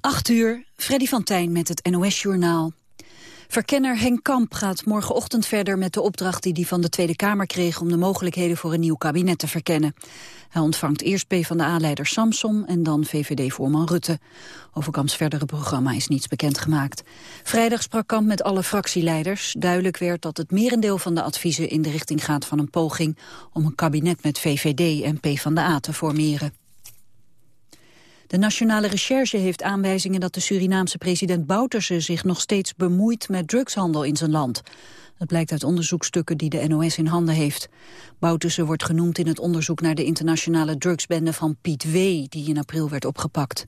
8 uur, Freddy van Tijn met het NOS-journaal. Verkenner Henk Kamp gaat morgenochtend verder met de opdracht die hij van de Tweede Kamer kreeg om de mogelijkheden voor een nieuw kabinet te verkennen. Hij ontvangt eerst PvdA-leider Samson en dan VVD-voorman Rutte. Over Kamps verdere programma is niets bekendgemaakt. Vrijdag sprak Kamp met alle fractieleiders. Duidelijk werd dat het merendeel van de adviezen in de richting gaat van een poging om een kabinet met VVD en PvdA te formeren. De Nationale Recherche heeft aanwijzingen dat de Surinaamse president Bouterse zich nog steeds bemoeit met drugshandel in zijn land. Dat blijkt uit onderzoekstukken die de NOS in handen heeft. Bouterse wordt genoemd in het onderzoek naar de internationale drugsbende van Piet W., die in april werd opgepakt.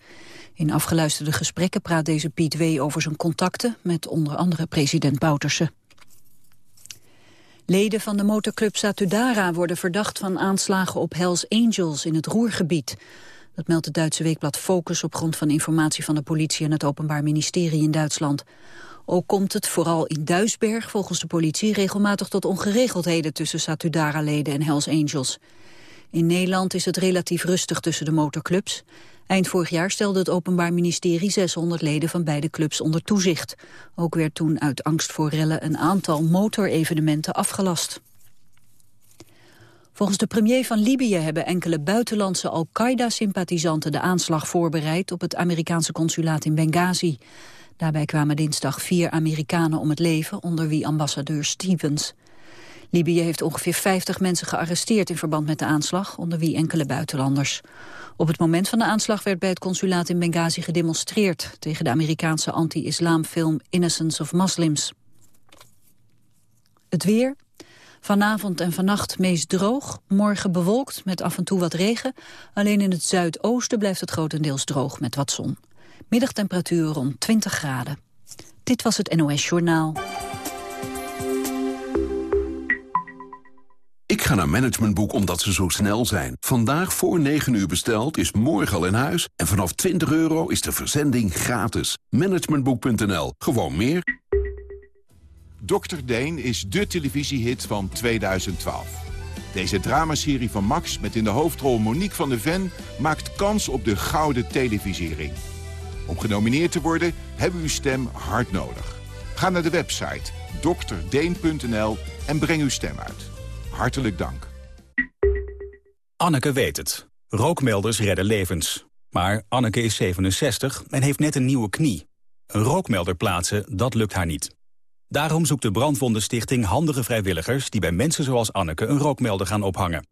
In afgeluisterde gesprekken praat deze Piet W. over zijn contacten met onder andere president Bouterse. Leden van de motorclub Satudara worden verdacht van aanslagen op Hells Angels in het Roergebied. Dat meldt het Duitse weekblad Focus op grond van informatie van de politie en het Openbaar Ministerie in Duitsland. Ook komt het vooral in Duisberg volgens de politie regelmatig tot ongeregeldheden tussen Satudara-leden en Hells Angels. In Nederland is het relatief rustig tussen de motorclubs. Eind vorig jaar stelde het Openbaar Ministerie 600 leden van beide clubs onder toezicht. Ook werd toen uit angst voor rellen een aantal motorevenementen afgelast. Volgens de premier van Libië hebben enkele buitenlandse Al-Qaeda-sympathisanten de aanslag voorbereid op het Amerikaanse consulaat in Benghazi. Daarbij kwamen dinsdag vier Amerikanen om het leven, onder wie ambassadeur Stevens. Libië heeft ongeveer 50 mensen gearresteerd in verband met de aanslag, onder wie enkele buitenlanders. Op het moment van de aanslag werd bij het consulaat in Benghazi gedemonstreerd tegen de Amerikaanse anti-islamfilm Innocence of Muslims. Het weer, Vanavond en vannacht meest droog, morgen bewolkt met af en toe wat regen. Alleen in het zuidoosten blijft het grotendeels droog met wat zon. Middagtemperatuur rond 20 graden. Dit was het NOS Journaal. Ik ga naar Managementboek omdat ze zo snel zijn. Vandaag voor 9 uur besteld is morgen al in huis. En vanaf 20 euro is de verzending gratis. Managementboek.nl. Gewoon meer. Dr. Deen is de televisiehit van 2012. Deze dramaserie van Max met in de hoofdrol Monique van de Ven... maakt kans op de gouden televisiering. Om genomineerd te worden hebben we uw stem hard nodig. Ga naar de website drdeen.nl en breng uw stem uit. Hartelijk dank. Anneke weet het. Rookmelders redden levens. Maar Anneke is 67 en heeft net een nieuwe knie. Een rookmelder plaatsen, dat lukt haar niet. Daarom zoekt de Brandwondenstichting handige vrijwilligers... die bij mensen zoals Anneke een rookmelder gaan ophangen.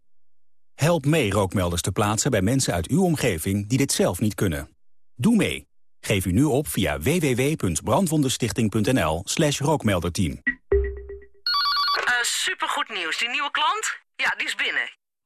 Help mee rookmelders te plaatsen bij mensen uit uw omgeving... die dit zelf niet kunnen. Doe mee. Geef u nu op via www.brandwondenstichting.nl slash rookmelderteam. Uh, supergoed nieuws. Die nieuwe klant? Ja, die is binnen.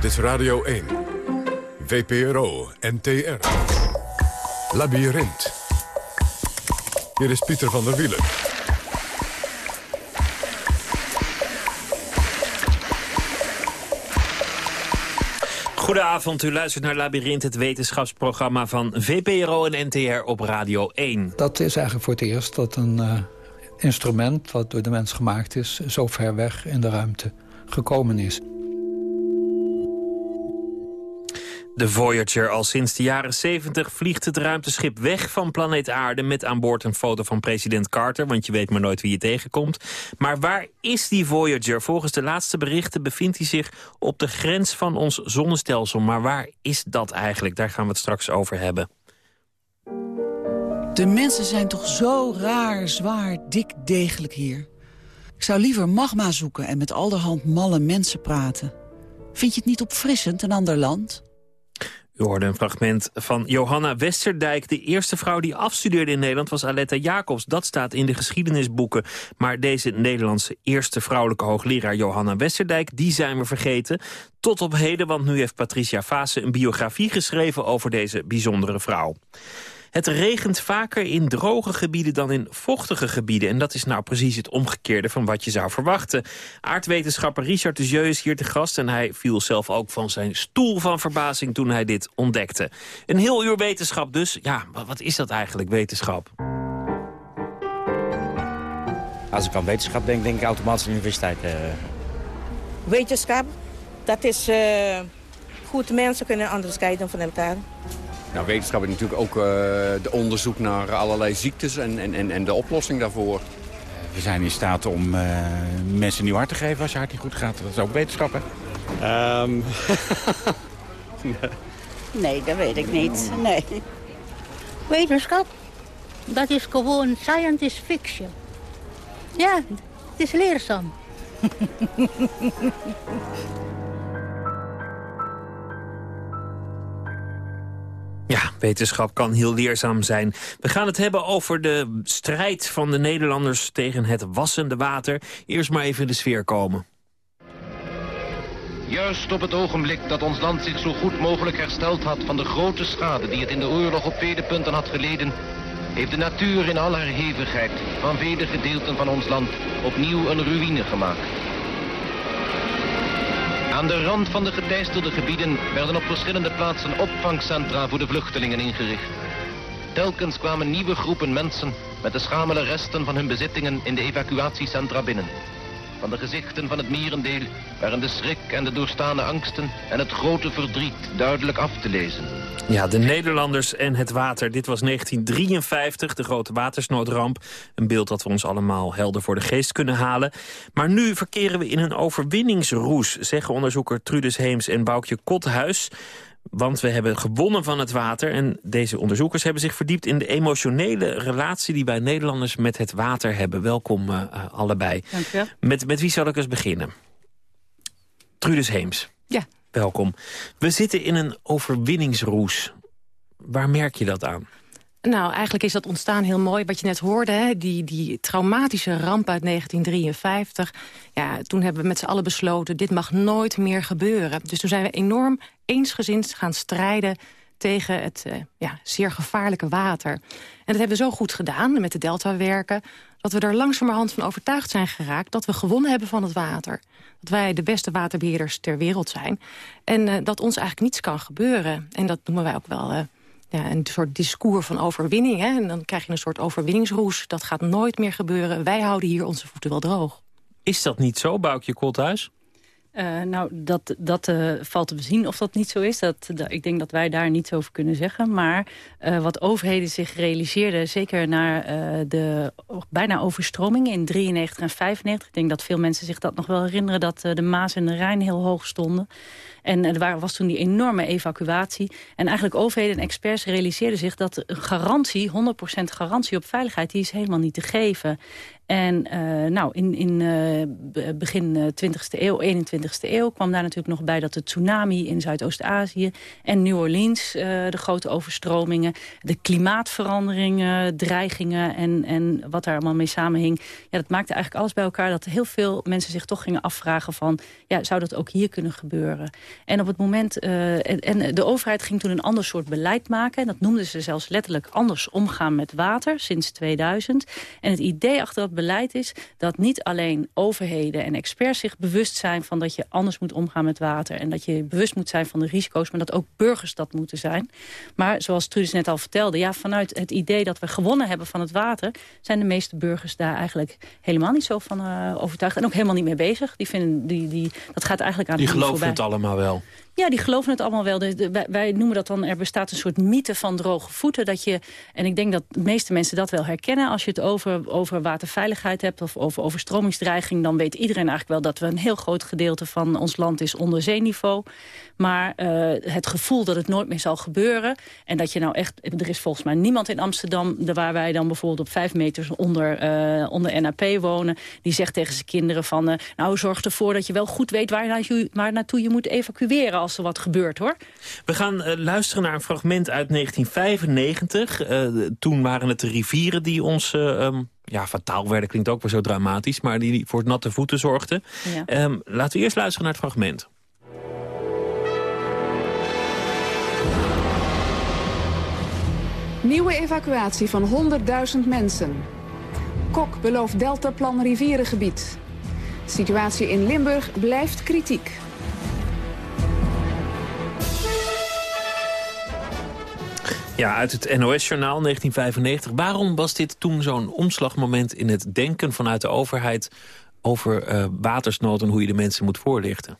Dit is Radio 1. VPRO, NTR. Labyrinth. Hier is Pieter van der Wielen. Goedenavond, u luistert naar Labyrinth, het wetenschapsprogramma van VPRO en NTR op Radio 1. Dat is eigenlijk voor het eerst dat een uh, instrument wat door de mens gemaakt is... zo ver weg in de ruimte gekomen is. De Voyager. Al sinds de jaren 70 vliegt het ruimteschip weg van planeet Aarde... met aan boord een foto van president Carter, want je weet maar nooit wie je tegenkomt. Maar waar is die Voyager? Volgens de laatste berichten bevindt hij zich op de grens van ons zonnestelsel. Maar waar is dat eigenlijk? Daar gaan we het straks over hebben. De mensen zijn toch zo raar, zwaar, dik, degelijk hier. Ik zou liever magma zoeken en met allerhand malle mensen praten. Vind je het niet opfrissend, een ander land? U hoorde een fragment van Johanna Westerdijk. De eerste vrouw die afstudeerde in Nederland was Aletta Jacobs. Dat staat in de geschiedenisboeken. Maar deze Nederlandse eerste vrouwelijke hoogleraar Johanna Westerdijk... die zijn we vergeten. Tot op heden, want nu heeft Patricia Vase een biografie geschreven... over deze bijzondere vrouw. Het regent vaker in droge gebieden dan in vochtige gebieden. En dat is nou precies het omgekeerde van wat je zou verwachten. Aardwetenschapper Richard de Jeu is hier te gast... en hij viel zelf ook van zijn stoel van verbazing toen hij dit ontdekte. Een heel uur wetenschap dus. Ja, wat is dat eigenlijk, wetenschap? Als ik aan wetenschap denk, denk ik automatisch aan de universiteit. Uh... Wetenschap, dat is... Uh, goed, mensen kunnen anders kijken van elkaar. Nou, wetenschap is natuurlijk ook uh, de onderzoek naar allerlei ziektes en, en, en de oplossing daarvoor. We zijn in staat om mensen een nieuw hart te geven als je hart niet goed gaat. Dat is ook wetenschap, hè? Um... nee, dat weet ik niet. Nee. Wetenschap, dat is gewoon science fiction. Ja, het is leerzaam. wetenschap kan heel leerzaam zijn. We gaan het hebben over de strijd van de Nederlanders tegen het wassende water. Eerst maar even in de sfeer komen. Juist op het ogenblik dat ons land zich zo goed mogelijk hersteld had van de grote schade die het in de oorlog op vele punten had geleden, heeft de natuur in al haar hevigheid van vele gedeelten van ons land opnieuw een ruïne gemaakt. Aan de rand van de geteisterde gebieden werden op verschillende plaatsen opvangcentra voor de vluchtelingen ingericht. Telkens kwamen nieuwe groepen mensen met de schamele resten van hun bezittingen in de evacuatiecentra binnen. Van de gezichten van het merendeel waren de schrik en de doorstaande angsten en het grote verdriet duidelijk af te lezen. Ja, de Nederlanders en het water. Dit was 1953, de grote watersnoodramp. Een beeld dat we ons allemaal helder voor de geest kunnen halen. Maar nu verkeren we in een overwinningsroes, zeggen onderzoeker Trudes Heems en Boukje Kothuis. Want we hebben gewonnen van het water. En deze onderzoekers hebben zich verdiept in de emotionele relatie... die wij Nederlanders met het water hebben. Welkom uh, allebei. Dank je wel. Met, met wie zal ik eens beginnen? Trudes Heems. Ja. Welkom. We zitten in een overwinningsroes. Waar merk je dat aan? Nou, eigenlijk is dat ontstaan heel mooi. Wat je net hoorde, hè? Die, die traumatische ramp uit 1953. Ja, toen hebben we met z'n allen besloten... dit mag nooit meer gebeuren. Dus toen zijn we enorm eensgezind gaan strijden tegen het uh, ja, zeer gevaarlijke water. En dat hebben we zo goed gedaan met de Delta-werken... dat we er langzamerhand van overtuigd zijn geraakt... dat we gewonnen hebben van het water. Dat wij de beste waterbeheerders ter wereld zijn. En uh, dat ons eigenlijk niets kan gebeuren. En dat noemen wij ook wel... Uh, ja, een soort discours van overwinning. Hè? En dan krijg je een soort overwinningsroes. Dat gaat nooit meer gebeuren. Wij houden hier onze voeten wel droog. Is dat niet zo, Boukje Kolthuis? Uh, nou, dat, dat uh, valt te bezien of dat niet zo is. Dat, ik denk dat wij daar niets over kunnen zeggen. Maar uh, wat overheden zich realiseerden, zeker na de bijna overstroming in 93 en 95... ik denk dat veel mensen zich dat nog wel herinneren... dat de Maas en de Rijn heel hoog stonden. En er was toen die enorme evacuatie. En eigenlijk overheden en experts realiseerden zich dat een garantie, 100% garantie op veiligheid, die is helemaal niet te geven. En uh, nou, in, in uh, begin 20e eeuw, 21e eeuw kwam daar natuurlijk nog bij dat de tsunami in Zuidoost-Azië en New Orleans, de grote overstromingen, de klimaatveranderingen, dreigingen en, en wat daar allemaal mee samenhing. Ja, dat maakte eigenlijk alles bij elkaar dat heel veel mensen zich toch gingen afvragen van, ja, zou dat ook hier kunnen gebeuren? En op het moment, en, en de overheid ging toen een ander soort beleid maken. En dat noemden ze zelfs letterlijk anders omgaan met water sinds 2000. En het idee achter dat beleid is dat niet alleen overheden en experts zich bewust zijn van dat je anders moet omgaan met water en dat je bewust moet zijn van de risico's, maar dat ook burgers dat moeten zijn. Maar zoals Truus net al vertelde, ja, vanuit het idee dat we gewonnen hebben van het water, zijn de meeste burgers daar eigenlijk helemaal niet zo van uh, overtuigd en ook helemaal niet mee bezig. Die vinden, die, die, dat gaat eigenlijk aan die geloven het allemaal wel. Ja, die geloven het allemaal wel. Wij, noemen dat dan, er bestaat een soort mythe van droge voeten. Dat je, en ik denk dat de meeste mensen dat wel herkennen. Als je het over, over waterveiligheid hebt of over overstromingsdreiging... dan weet iedereen eigenlijk wel dat we een heel groot gedeelte van ons land is onder zeeniveau. Maar uh, het gevoel dat het nooit meer zal gebeuren... en dat je nou echt... Er is volgens mij niemand in Amsterdam... waar wij dan bijvoorbeeld op vijf meters onder, uh, onder NAP wonen... die zegt tegen zijn kinderen van... Uh, nou, zorg ervoor dat je wel goed weet waar, waar naartoe je moet evacueren... als er wat gebeurt, hoor. We gaan luisteren naar een fragment uit 1995. toen waren het de rivieren die ons... Um ja, fataal werden klinkt ook weer zo dramatisch... maar die voor natte voeten zorgden. Ja. Um, laten we eerst luisteren naar het fragment. Nieuwe evacuatie van 100.000 mensen. Kok belooft deltaplan rivierengebied. Situatie in Limburg blijft kritiek. Ja, uit het NOS-journaal 1995. Waarom was dit toen zo'n omslagmoment in het denken vanuit de overheid... over uh, watersnood en hoe je de mensen moet voorlichten?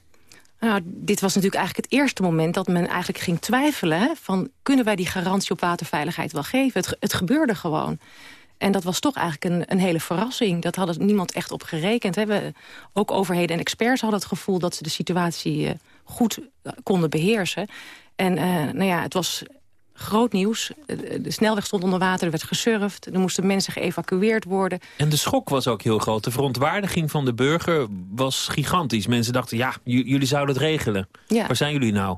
Nou, dit was natuurlijk eigenlijk het eerste moment dat men eigenlijk ging twijfelen... Hè, van kunnen wij die garantie op waterveiligheid wel geven? Het, gebeurde gewoon. En dat was toch eigenlijk een, een hele verrassing. Dat hadden niemand echt op gerekend. We, ook overheden en experts hadden het gevoel dat ze de situatie uh, goed konden beheersen. En nou ja, het was groot nieuws. De snelweg stond onder water, er werd gesurfd. Er moesten mensen geëvacueerd worden. En de schok was ook heel groot. De verontwaardiging van de burger was gigantisch. Mensen dachten, ja, jullie zouden het regelen. Ja. Waar zijn jullie nou?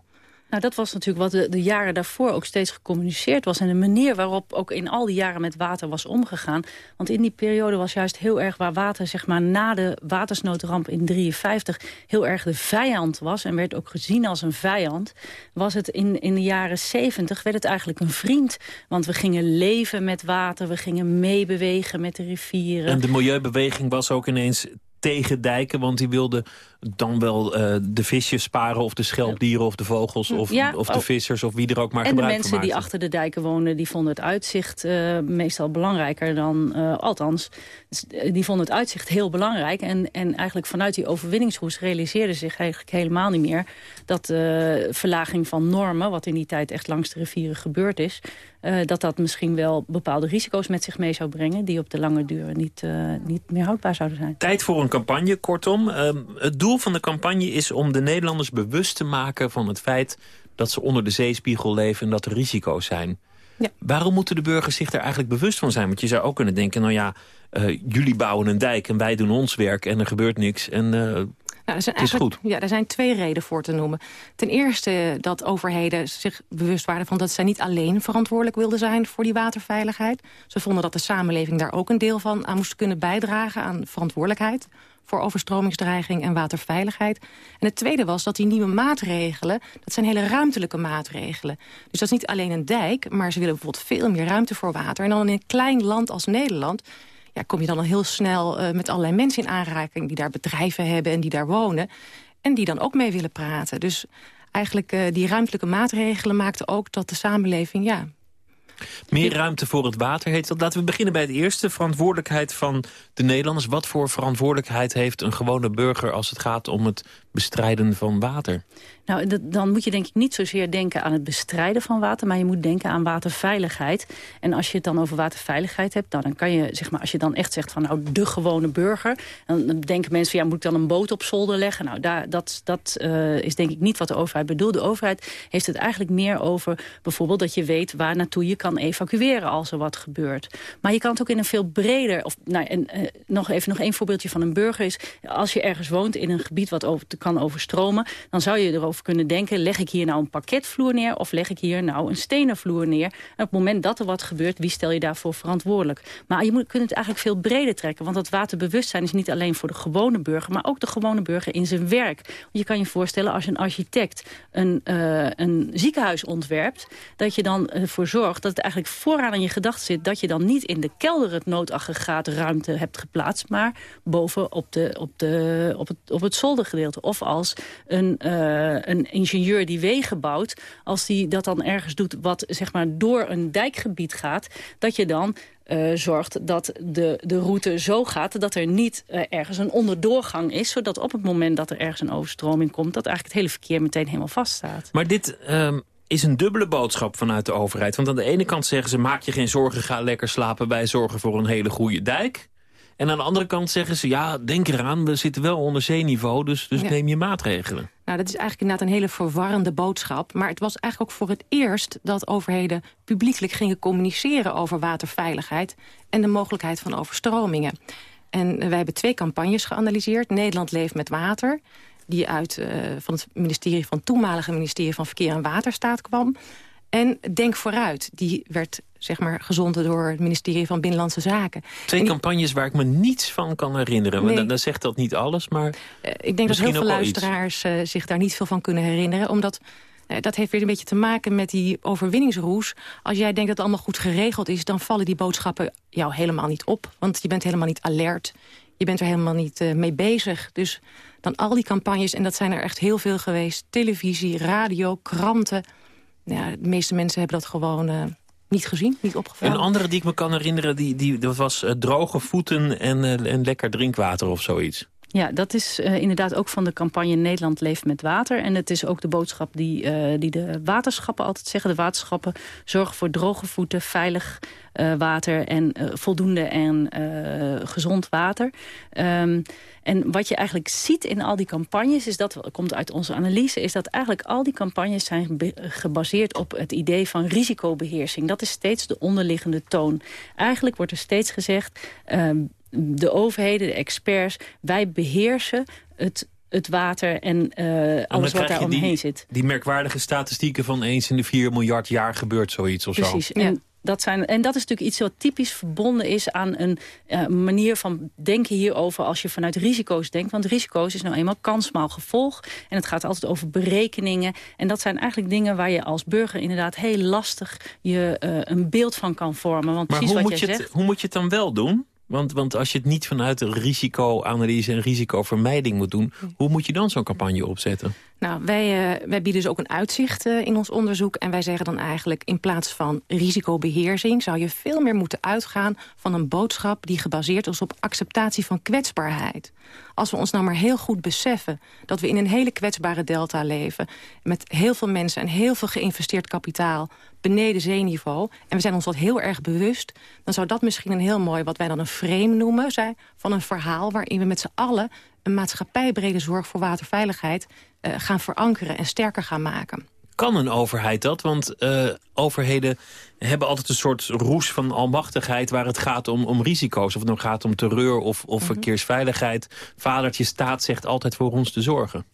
Nou, dat was natuurlijk wat de, de, jaren daarvoor ook steeds gecommuniceerd was. En de manier waarop ook in al die jaren met water was omgegaan. Want in die periode was juist heel erg waar water, zeg maar, na de watersnoodramp in 53 heel erg de vijand was. En werd ook gezien als een vijand. Was het in, in de jaren 70 werd het eigenlijk een vriend. Want we gingen leven met water, we gingen meebewegen met de rivieren. En de milieubeweging was ook ineens tegen dijken, want die wilden dan wel uh, de visjes sparen... of de schelpdieren of de vogels of, ja, of de oh. vissers of wie er ook maar en gebruik En de mensen die achter de dijken wonen... die vonden het uitzicht uh, meestal belangrijker dan... Uh, althans, die vonden het uitzicht heel belangrijk. En, en eigenlijk vanuit die overwinningshoes realiseerden zich eigenlijk helemaal niet meer... dat de verlaging van normen, wat in die tijd echt langs de rivieren gebeurd is... dat dat misschien wel bepaalde risico's met zich mee zou brengen... die op de lange duur niet, niet meer houdbaar zouden zijn. Tijd voor een campagne, kortom. Ehm, het doel doel van de campagne is om de Nederlanders bewust te maken van het feit dat ze onder de zeespiegel leven en dat er risico's zijn. Ja. Waarom moeten de burgers zich daar eigenlijk bewust van zijn? Want je zou ook kunnen denken, nou ja, uh, jullie bouwen een dijk en wij doen ons werk en er gebeurt niks. En uh, nou, er is goed. Ja, er zijn twee redenen voor te noemen. Ten eerste dat overheden zich bewust waren van dat zij niet alleen verantwoordelijk wilden zijn voor die waterveiligheid. Ze vonden dat de samenleving daar ook een deel van aan moest kunnen bijdragen aan verantwoordelijkheid voor overstromingsdreiging en waterveiligheid. En het tweede was dat die nieuwe maatregelen, dat zijn hele ruimtelijke maatregelen. Dus dat is niet alleen een dijk, maar ze willen bijvoorbeeld veel meer ruimte voor water. En dan in een klein land als Nederland ja, kom je dan al heel snel uh, met allerlei mensen in aanraking... die daar bedrijven hebben en die daar wonen. En die dan ook mee willen praten. Dus eigenlijk uh, die ruimtelijke maatregelen maakten ook dat de samenleving... Ja, meer ruimte voor het water heet dat. Laten we beginnen bij het eerste. Verantwoordelijkheid van de Nederlanders. Wat voor verantwoordelijkheid heeft een gewone burger... als het gaat om het bestrijden van water? Nou, dan moet je denk ik niet zozeer denken aan het bestrijden van water... maar je moet denken aan waterveiligheid. En als je het dan over waterveiligheid hebt... Nou, dan kan je, zeg maar, als je dan echt zegt van nou, de gewone burger... dan denken mensen ja, moet ik dan een boot op zolder leggen? Nou, daar, dat, dat uh, is denk ik niet wat de overheid bedoelt. De overheid heeft het eigenlijk meer over bijvoorbeeld dat je weet... waar naartoe je kan evacueren als er wat gebeurt. Maar je kan het ook in een veel breder... Of, nou, en, uh, nog even nog één voorbeeldje van een burger is... als je ergens woont in een gebied wat over, kan overstromen... dan zou je erover kunnen denken... leg ik hier nou een parketvloer neer of leg ik hier nou een stenen vloer neer? En op het moment dat er wat gebeurt, wie stel je daarvoor verantwoordelijk? Maar je moet, kunt het eigenlijk veel breder trekken. Want dat waterbewustzijn is niet alleen voor de gewone burger... maar ook de gewone burger in zijn werk. Je kan je voorstellen als een architect een, uh, een ziekenhuis ontwerpt... dat je dan ervoor zorgt dat het eigenlijk vooraan in je gedachten zit... dat je dan niet in de kelder het noodaggregaat ruimte hebt geplaatst... maar boven op, de, op, de, op, het, op het zoldergedeelte. Of als een, uh, een ingenieur die wegen bouwt... als die dat dan ergens doet wat zeg maar door een dijkgebied gaat... dat je dan uh, zorgt dat de, de route zo gaat... dat er niet uh, ergens een onderdoorgang is... zodat op het moment dat er ergens een overstroming komt... dat eigenlijk het hele verkeer meteen helemaal vaststaat. Maar dit um, is een dubbele boodschap vanuit de overheid. Want aan de ene kant zeggen ze... maak je geen zorgen, ga lekker slapen. Wij zorgen voor een hele goede dijk. En aan de andere kant zeggen ze, ja, denk eraan, we zitten wel onder zeeniveau, dus, dus neem je maatregelen. Nou, dat is eigenlijk inderdaad een hele verwarrende boodschap. Maar het was eigenlijk ook voor het eerst dat overheden publiekelijk gingen communiceren over waterveiligheid en de mogelijkheid van overstromingen. En wij hebben twee campagnes geanalyseerd. Nederland leeft met water, die uit uh, van het ministerie van toenmalige ministerie van Verkeer en Waterstaat kwam. En Denk Vooruit, die werd zeg maar, gezonden door het ministerie van Binnenlandse Zaken. Twee campagnes waar ik me niets van kan herinneren. Nee. Dan, dan, zegt dat niet alles, maar uh, Ik denk dat heel veel luisteraars uh, zich daar niet veel van kunnen herinneren. Omdat Eh, dat heeft weer een beetje te maken met die overwinningsroes. Als jij denkt dat het allemaal goed geregeld is... dan vallen die boodschappen jou helemaal niet op. Want je bent helemaal niet alert. Je bent er helemaal niet uh, mee bezig. Dus dan al die campagnes, en dat zijn er echt heel veel geweest... televisie, radio, kranten. Ja, de meeste mensen hebben dat gewoon... Uh, niet gezien, niet opgevallen. Een andere die ik me kan herinneren, die, die, dat was uh, droge voeten en, en lekker drinkwater of zoiets. Ja, dat is uh, inderdaad ook van de campagne Nederland leeft met water. En het is ook de boodschap die, uh, die de waterschappen altijd zeggen. De waterschappen zorgen voor droge voeten, veilig uh, water en voldoende en gezond water. Um, en wat je eigenlijk ziet in al die campagnes, is dat komt uit onze analyse, is dat eigenlijk al die campagnes zijn gebaseerd op het idee van risicobeheersing. Dat is steeds de onderliggende toon. Eigenlijk wordt er steeds gezegd, uh, de overheden, de experts, wij beheersen het het water en uh, alles wat daar omheen die, zit. Die merkwaardige statistieken van eens in de 4 miljard jaar gebeurt zoiets of Precies. zo. En dat, zijn, en dat is natuurlijk iets wat typisch verbonden is aan een uh, manier van denken hierover als je vanuit risico's denkt. Want risico's is nou eenmaal kansmaal gevolg. En het gaat altijd over berekeningen. En dat zijn eigenlijk dingen waar je als burger inderdaad heel lastig je uh, een beeld van kan vormen. Want maar precies hoe wat moet, je je het, zegt, hoe moet je het dan wel doen? Want, want als je het niet vanuit risicoanalyse en risicovermijding moet doen... hoe moet je dan zo'n campagne opzetten? Nou, wij, uh, wij bieden dus ook een uitzicht uh, in ons onderzoek. En wij zeggen dan eigenlijk, in plaats van risicobeheersing... zou je veel meer moeten uitgaan van een boodschap... die gebaseerd is op acceptatie van kwetsbaarheid. Als we ons nou maar heel goed beseffen... dat we in een hele kwetsbare delta leven... met heel veel mensen en heel veel geïnvesteerd kapitaal... beneden zeeniveau, en we zijn ons dat heel erg bewust... dan zou dat misschien een heel mooi, wat wij dan een frame noemen... Zijn, van een verhaal waarin we met z'n allen... een maatschappijbrede zorg voor waterveiligheid uh, gaan verankeren en sterker gaan maken. Kan een overheid dat? Want uh, overheden hebben altijd een soort roes van almachtigheid... waar het gaat om, om risico's. Of het nou gaat om terreur of, of mm -hmm. verkeersveiligheid. Vadertje staat zegt altijd voor ons te zorgen.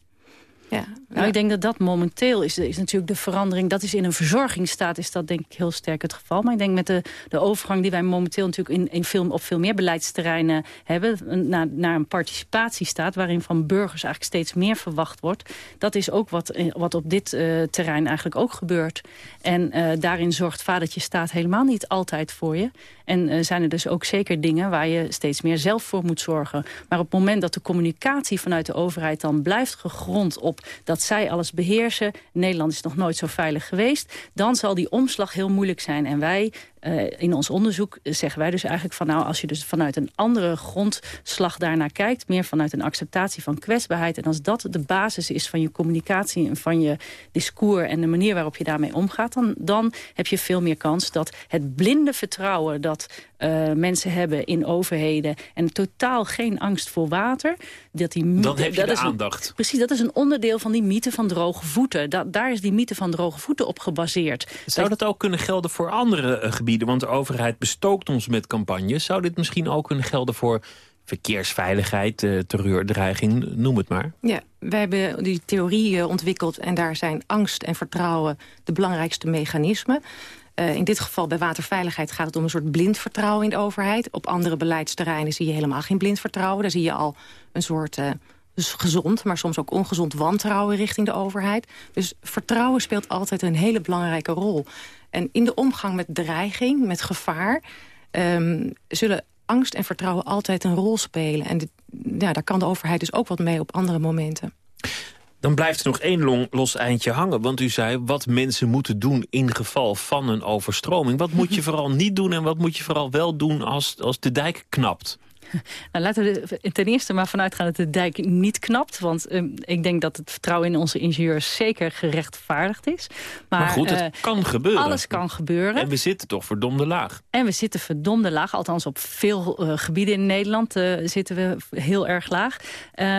Ja, nou, ja. ik denk dat dat momenteel is, is natuurlijk de verandering. Dat is in een verzorgingsstaat is dat denk ik heel sterk het geval. Maar ik denk met de, de overgang die wij momenteel natuurlijk in, in veel, op veel meer beleidsterreinen hebben... naar, naar een participatiestaat waarin van burgers eigenlijk steeds meer verwacht wordt. Dat is ook wat, wat op dit uh, terrein eigenlijk ook gebeurt. En uh, daarin zorgt vadertje staat helemaal niet altijd voor je. En uh, zijn er dus ook zeker dingen waar je steeds meer zelf voor moet zorgen. Maar op het moment dat de communicatie vanuit de overheid dan blijft gegrond op dat zij alles beheersen. Nederland is nog nooit zo veilig geweest. Dan zal die omslag heel moeilijk zijn. En wij uh, in ons onderzoek zeggen wij dus eigenlijk van... nou, als je dus vanuit een andere grondslag daarnaar kijkt... meer vanuit een acceptatie van kwetsbaarheid... en als dat de basis is van je communicatie en van je discours... en de manier waarop je daarmee omgaat... dan, dan heb je veel meer kans dat het blinde vertrouwen... dat uh, mensen hebben in overheden... en totaal geen angst voor water... Dat die, dan heb je dat de is aandacht. Een, precies, dat is een onderdeel van die mythe van droge voeten. Da, daar is die mythe van droge voeten op gebaseerd. Zou dat ook kunnen gelden voor andere uh, gebieden? Want de overheid bestookt ons met campagnes. Zou dit misschien ook kunnen gelden voor verkeersveiligheid, uh, terreurdreiging, noem het maar? Ja, wij hebben die theorie uh, ontwikkeld en daar zijn angst en vertrouwen de belangrijkste mechanismen. Uh, in dit geval bij waterveiligheid gaat het om een soort blind vertrouwen in de overheid. Op andere beleidsterreinen zie je helemaal geen blind vertrouwen. Daar zie je al een soort dus gezond, maar soms ook ongezond wantrouwen richting de overheid. Dus vertrouwen speelt altijd een hele belangrijke rol. En in de omgang met dreiging, met gevaar... Um, zullen angst en vertrouwen altijd een rol spelen. En ja, daar kan de overheid dus ook wat mee op andere momenten. Dan blijft er nog één long, los eindje hangen. Want u zei wat mensen moeten doen in geval van een overstroming. Wat moet je vooral niet doen en wat moet je vooral wel doen als, als de dijk knapt? Nou, laten we er ten eerste maar vanuit gaan dat de dijk niet knapt. Want uh, ik denk dat het vertrouwen in onze ingenieurs zeker gerechtvaardigd is. Maar, maar goed, het uh, kan gebeuren. Alles kan gebeuren. En we zitten toch verdomde laag. En we zitten verdomde laag. Althans, op veel uh, gebieden in Nederland zitten we heel erg laag.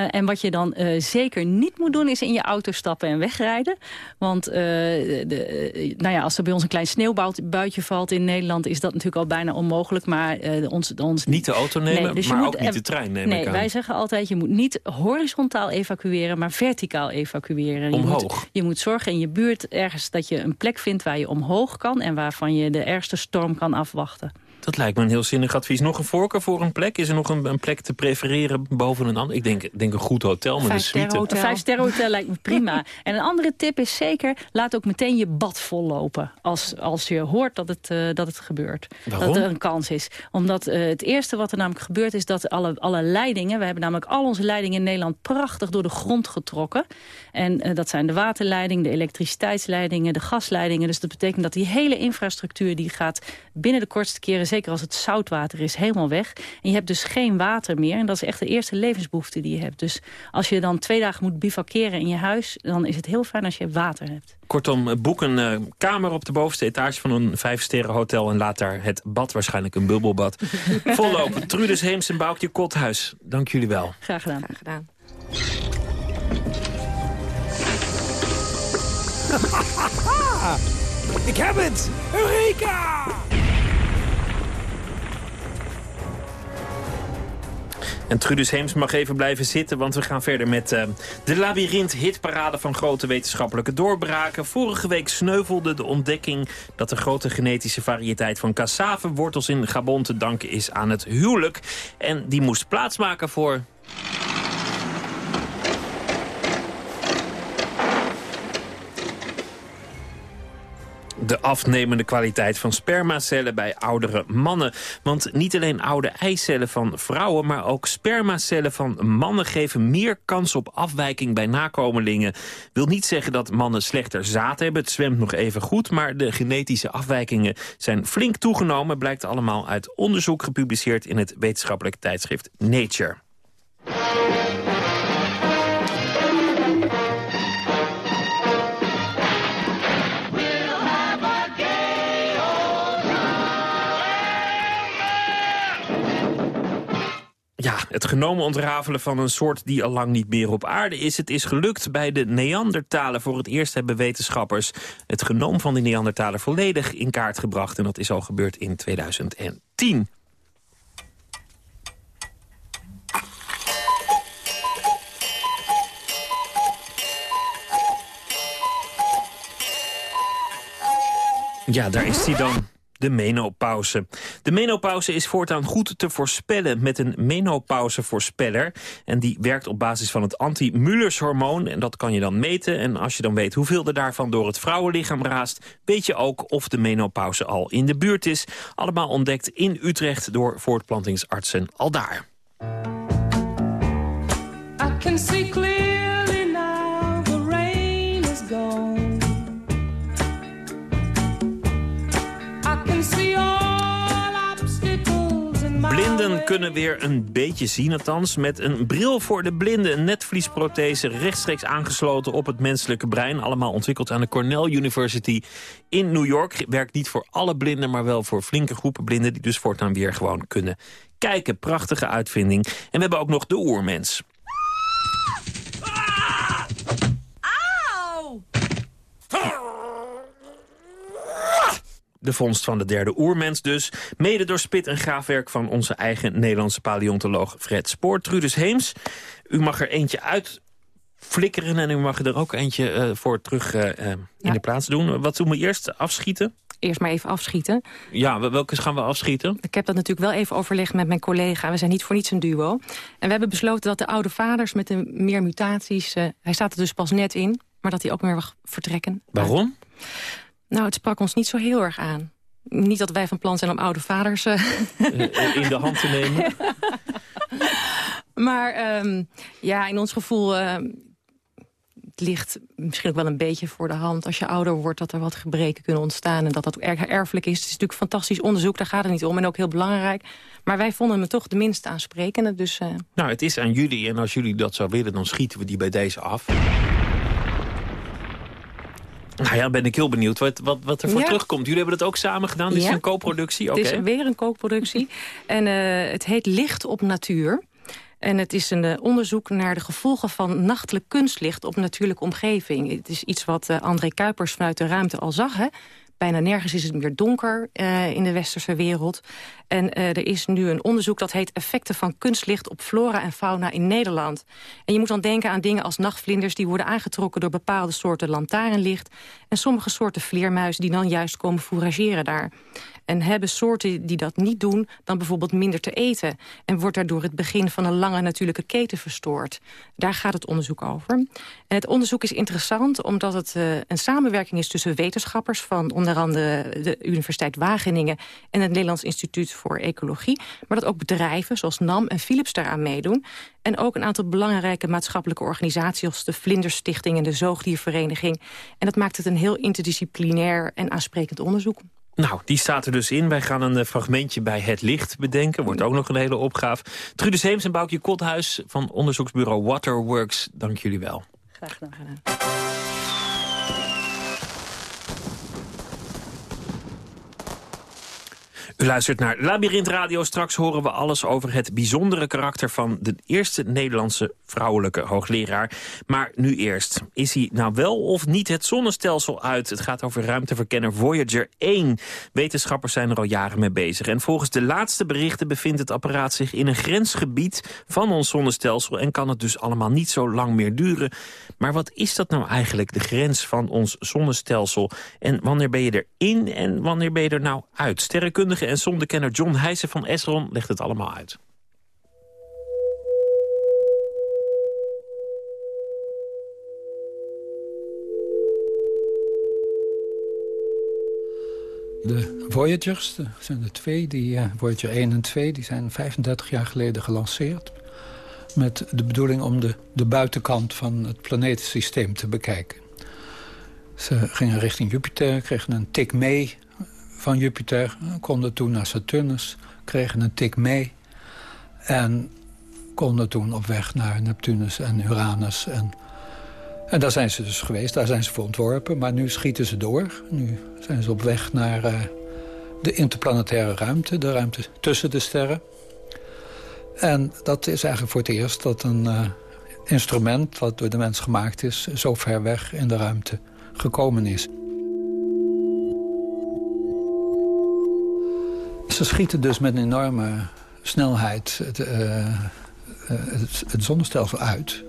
en wat je dan zeker niet moet doen, is in je auto stappen en wegrijden. Want de, nou ja, als er bij ons een klein sneeuwbuitje valt in Nederland... is dat natuurlijk al bijna onmogelijk. Maar ons, ons... Niet de auto nemen? Nee, dus maar moet, ook niet de trein neem nee, ik aan. wij zeggen altijd, je moet niet horizontaal evacueren, maar verticaal evacueren. Omhoog. Je moet, je moet zorgen in je buurt ergens dat je een plek vindt waar je omhoog kan... en waarvan je de ergste storm kan afwachten. Dat lijkt me een heel zinnig advies. Nog een voorkeur voor een plek? Is er nog een, een plek te prefereren boven een ander? Ik denk, denk een goed hotel met een suite. Een vijf hotel lijkt me prima. en een andere tip is zeker, laat ook meteen je bad vollopen. Als, als je hoort dat het, uh, dat het gebeurt. Waarom? Dat er een kans is. Omdat uh, het eerste wat er namelijk gebeurt is dat alle, alle leidingen... we hebben namelijk al onze leidingen in Nederland prachtig door de grond getrokken. En uh, dat zijn de waterleidingen, de elektriciteitsleidingen, de gasleidingen. Dus dat betekent dat die hele infrastructuur die gaat binnen de kortste keren zeker als het zoutwater is, helemaal weg. En je hebt dus geen water meer. En dat is echt de eerste levensbehoefte die je hebt. Dus als je dan twee dagen moet bivakeren in je huis... dan is het heel fijn als je water hebt. Kortom, boek een uh, kamer op de bovenste etage van een vijfsterren hotel... en laat daar het bad, waarschijnlijk een bubbelbad, vollopen. Trudes Heems en Boukje Kothuis, dank jullie wel. Graag gedaan. Graag gedaan. Ik heb het! Eureka! En Trudus Heems mag even blijven zitten, want we gaan verder met uh, de labyrint-hitparade van grote wetenschappelijke doorbraken. Vorige week sneuvelde de ontdekking dat de grote genetische variëteit van cassavewortels in Gabon te danken is aan het huwelijk. En die moest plaatsmaken voor... de afnemende kwaliteit van spermacellen bij oudere mannen. Want niet alleen oude eicellen van vrouwen... maar ook spermacellen van mannen geven meer kans op afwijking bij nakomelingen. Wil niet zeggen dat mannen slechter zaad hebben. Het zwemt nog even goed, maar de genetische afwijkingen zijn flink toegenomen. Blijkt allemaal uit onderzoek gepubliceerd in het wetenschappelijk tijdschrift Nature. Ja, het genomen ontrafelen van een soort die al lang niet meer op aarde is. Het is gelukt bij de Neandertalen. Voor het eerst hebben wetenschappers het genoom van de Neandertalen volledig in kaart gebracht. En dat is al gebeurd in 2010. Ja, daar is hij dan de menopauze. De menopauze is voortaan goed te voorspellen met een menopauzevoorspeller. En die werkt op basis van het anti-Mullers-hormoon. En dat kan je dan meten. En als je dan weet hoeveel er daarvan door het vrouwenlichaam raast... weet je ook of de menopauze al in de buurt is. Allemaal ontdekt in Utrecht door voortplantingsartsen aldaar. I kunnen weer een beetje zien, althans. Met een bril voor de blinden. Een netvliesprothese rechtstreeks aangesloten op het menselijke brein. Allemaal ontwikkeld aan de Cornell University in New York. Werkt niet voor alle blinden, maar wel voor flinke groepen blinden... die dus voortaan weer gewoon kunnen kijken. Prachtige uitvinding. En we hebben ook nog de oermens. De vondst van de derde oermens dus. Mede door spit en graafwerk van onze eigen Nederlandse paleontoloog Fred Spoor. Trudus Heems, u mag er eentje uit flikkeren en u mag er ook eentje uh, voor terug uh, uh, in ja. de plaats doen. Wat doen we eerst? Afschieten? Eerst maar even afschieten. Ja, welke gaan we afschieten? Ik heb dat natuurlijk wel even overlegd met mijn collega. We zijn niet voor niets een duo. En we hebben besloten dat de oude vaders met de meer mutaties... hij staat er dus pas net in, maar dat hij ook meer mag vertrekken. Waarom? Nou, het sprak ons niet zo heel erg aan. Niet dat wij van plan zijn om oude vaders... Uh... In de hand te nemen? maar um, ja, in ons gevoel... Uh, het ligt misschien ook wel een beetje voor de hand. Als je ouder wordt, dat er wat gebreken kunnen ontstaan... en dat dat erg erfelijk is. Het is natuurlijk fantastisch onderzoek, daar gaat het niet om. En ook heel belangrijk. Maar wij vonden me toch de minst aansprekende. Dus, uh... Nou, het is aan jullie. En als jullie dat zo willen, dan schieten we die bij deze af. Nou ja, ben ik heel benieuwd wat, wat, wat er voor Ja. terugkomt. Jullie hebben dat ook samen gedaan, dit is een co-productie? Oké. Het is weer een kookproductie. en eh, het heet Licht op Natuur. En het is een eh, onderzoek naar de gevolgen van nachtelijk kunstlicht op natuurlijke omgeving. Het is iets wat eh, André Kuipers vanuit de ruimte al zag. Hè? Bijna nergens is het meer donker eh, in de westerse wereld. En eh, er is nu een onderzoek dat heet effecten van kunstlicht op flora en fauna in Nederland. En je moet dan denken aan dingen als nachtvlinders die worden aangetrokken door bepaalde soorten lantaarnlicht. En sommige soorten vleermuizen die dan juist komen fourageren daar. En hebben soorten die dat niet doen... dan bijvoorbeeld minder te eten. En wordt daardoor het begin van een lange natuurlijke keten verstoord. Daar gaat het onderzoek over. En het onderzoek is interessant omdat het uh, een samenwerking is... tussen wetenschappers van onder andere de Universiteit Wageningen... en het Nederlands Instituut voor Ecologie. Maar dat ook bedrijven zoals NAM en Philips daaraan meedoen. En ook een aantal belangrijke maatschappelijke organisaties... als de Vlinderstichting en de Zoogdiervereniging. En dat maakt het een heel interdisciplinair en aansprekend onderzoek. Nou, die staat er dus in. Wij gaan een eh, fragmentje bij Het Licht bedenken. Wordt ook nog een hele opgave. Trude Seems en Boukje Kothuis van onderzoeksbureau Waterworks. Dank jullie wel. Graag gedaan. U luistert naar Labyrinth Radio. Straks horen we alles over het bijzondere karakter... van de eerste Nederlandse vrouwelijke hoogleraar. Maar nu eerst. Is hij nou wel of niet het zonnestelsel uit? Het gaat over ruimteverkenner Voyager 1. Wetenschappers zijn er al jaren mee bezig. En volgens de laatste berichten bevindt het apparaat zich... in een grensgebied van ons zonnestelsel... en kan het dus allemaal niet zo lang meer duren. Maar wat is dat nou eigenlijk, de grens van ons zonnestelsel? En wanneer ben je erin en wanneer ben je er nou uit? Sterrenkundige en zondekenner John Heijsen van Esron legt het allemaal uit. De Voyagers, dat zijn er twee, die, Voyager 1 en 2... die zijn 35 jaar geleden gelanceerd... met de bedoeling om de, de buitenkant van het planetensysteem te bekijken. Ze gingen richting Jupiter, kregen een tik mee van Jupiter. Konden toen naar Saturnus, kregen een tik mee. En konden toen op weg naar Neptunus en Uranus. En, en daar zijn ze dus geweest, daar zijn ze voor ontworpen. Maar nu schieten ze door. Nu zijn ze op weg naar uh, de interplanetaire ruimte. De ruimte tussen de sterren. En dat is eigenlijk voor het eerst dat een uh, instrument... wat door de mens gemaakt is, zo ver weg in de ruimte gekomen is. Ze schieten dus met een enorme snelheid het, het, het zonnestelsel uit.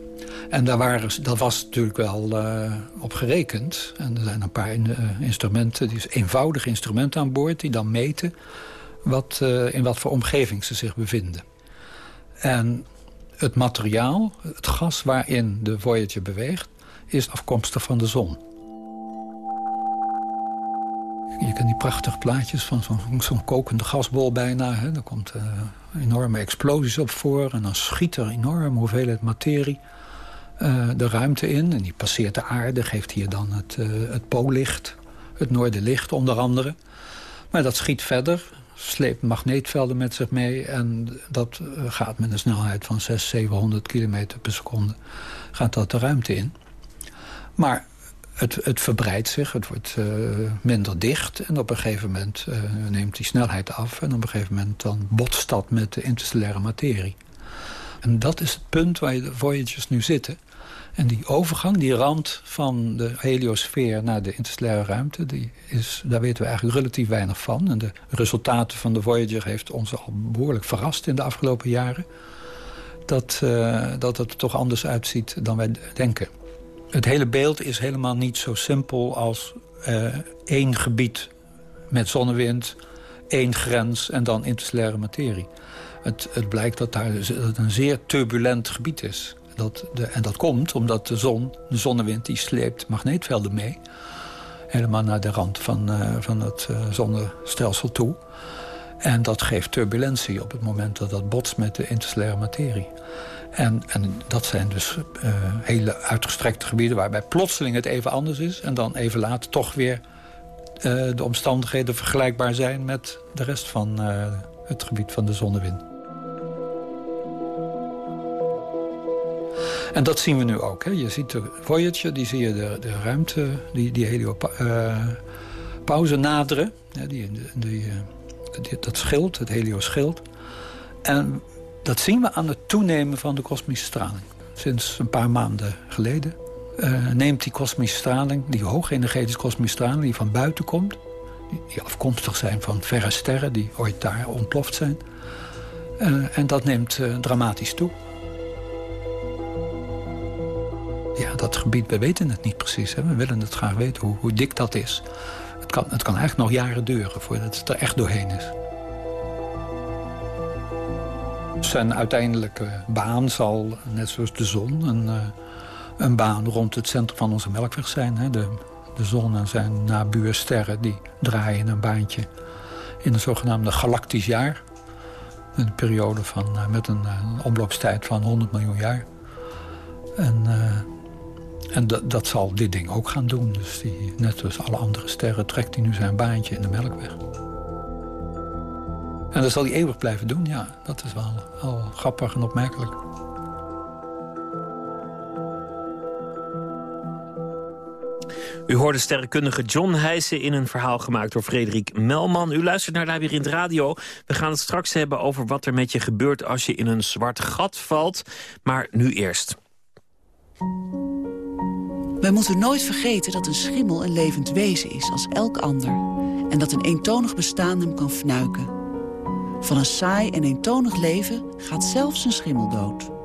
En daar waren, dat was natuurlijk wel uh, op gerekend. En er zijn een paar uh, instrumenten, eenvoudige instrumenten aan boord... die dan meten wat, uh, in wat voor omgeving ze zich bevinden. En het materiaal, het gas waarin de Voyager beweegt... is afkomstig van de zon. Je kent die prachtige plaatjes van zo'n zo kokende gasbol bijna. Hè. Er komt enorme explosies op voor. En dan schiet er enorme hoeveelheid materie uh, de ruimte in. En die passeert de aarde, geeft hier dan het, uh, het poollicht. Het noorderlicht onder andere. Maar dat schiet verder, sleept magneetvelden met zich mee. En dat gaat met een snelheid van 600, 700 kilometer per seconde. Gaat dat de ruimte in. Maar het, het verbreidt zich, het wordt minder dicht. En op een gegeven moment neemt die snelheid af. En op een gegeven moment dan botst dat met de interstellaire materie. En dat is het punt waar de Voyagers nu zitten. En die overgang, die rand van de heliosfeer naar de interstellaire ruimte... Die is, daar weten we eigenlijk relatief weinig van. En de resultaten van de Voyager heeft ons al behoorlijk verrast in de afgelopen jaren. Dat, uh, dat het er toch anders uitziet dan wij denken. Het hele beeld is helemaal niet zo simpel als uh, één gebied met zonnewind, één grens en dan interstellaire materie. Het, het blijkt dat daar dat het een zeer turbulent gebied is. Dat de, en dat komt omdat de zon, de zonnewind, die sleept magneetvelden mee. Helemaal naar de rand van, uh, van het uh, zonnestelsel toe. En dat geeft turbulentie op het moment dat dat botst met de interstellaire materie. En, en dat zijn dus uh, hele uitgestrekte gebieden... waarbij plotseling het even anders is... en dan even later toch weer de omstandigheden vergelijkbaar zijn... met de rest van het gebied van de zonnewind. En dat zien we nu ook. Hè. Je ziet de Voyager, die zie je de, de ruimte, die, die heliopauze naderen. Ja, die, die, die, dat schild, het helioschild. En dat zien we aan het toenemen van de kosmische straling. Sinds een paar maanden geleden uh, neemt die kosmische straling... die hoogenergetische kosmische straling die van buiten komt... die afkomstig zijn van verre sterren die ooit daar ontploft zijn... Uh, en dat neemt uh, dramatisch toe. Ja, dat gebied, we weten het niet precies. Hè? We willen het graag weten hoe, hoe dik dat is. Het kan, het kan eigenlijk nog jaren duren voordat het er echt doorheen is. Zijn uiteindelijke baan zal, net zoals de zon... een, eh, een baan rond het centrum van onze melkweg zijn. Hè. De, de zon en zijn nabuursterren die draaien een baantje... in een zogenaamde galactisch jaar. Een periode van, eh, met een, een omloopstijd van 100 miljoen jaar. En... En dat, zal dit ding ook gaan doen. Dus net als alle andere sterren trekt hij nu zijn baantje in de Melkweg. En dat zal hij eeuwig blijven doen, ja. Dat is wel, wel grappig en opmerkelijk. U hoorde sterrenkundige John Heijsen in een verhaal gemaakt door Frederik Melman. U luistert naar Labyrinth Radio. We gaan het straks hebben over wat er met je gebeurt als je in een zwart gat valt. Maar nu eerst. Wij moeten nooit vergeten dat een schimmel een levend wezen is als elk ander. En dat een eentonig bestaan hem kan fnuiken. Van een saai en eentonig leven gaat zelfs een schimmel dood.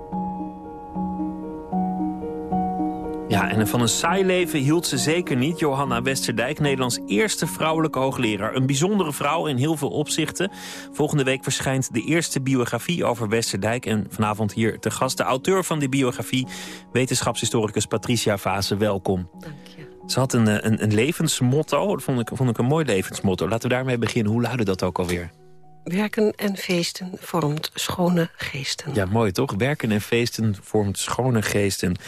Ja, en van een saai leven hield ze zeker niet. Johanna Westerdijk, Nederlands eerste vrouwelijke hoogleraar. Een bijzondere vrouw in heel veel opzichten. Volgende week verschijnt de eerste biografie over Westerdijk. En vanavond hier te gast de auteur van die biografie... wetenschapshistoricus Patricia Vase. Welkom. Dank je. Ze had een, een, een levensmotto. Dat vond ik, vond ik een mooi levensmotto. Laten we daarmee beginnen. Hoe luidde dat ook alweer? Werken en feesten vormt schone geesten. Ja, mooi toch? Werken en feesten vormt schone geesten. De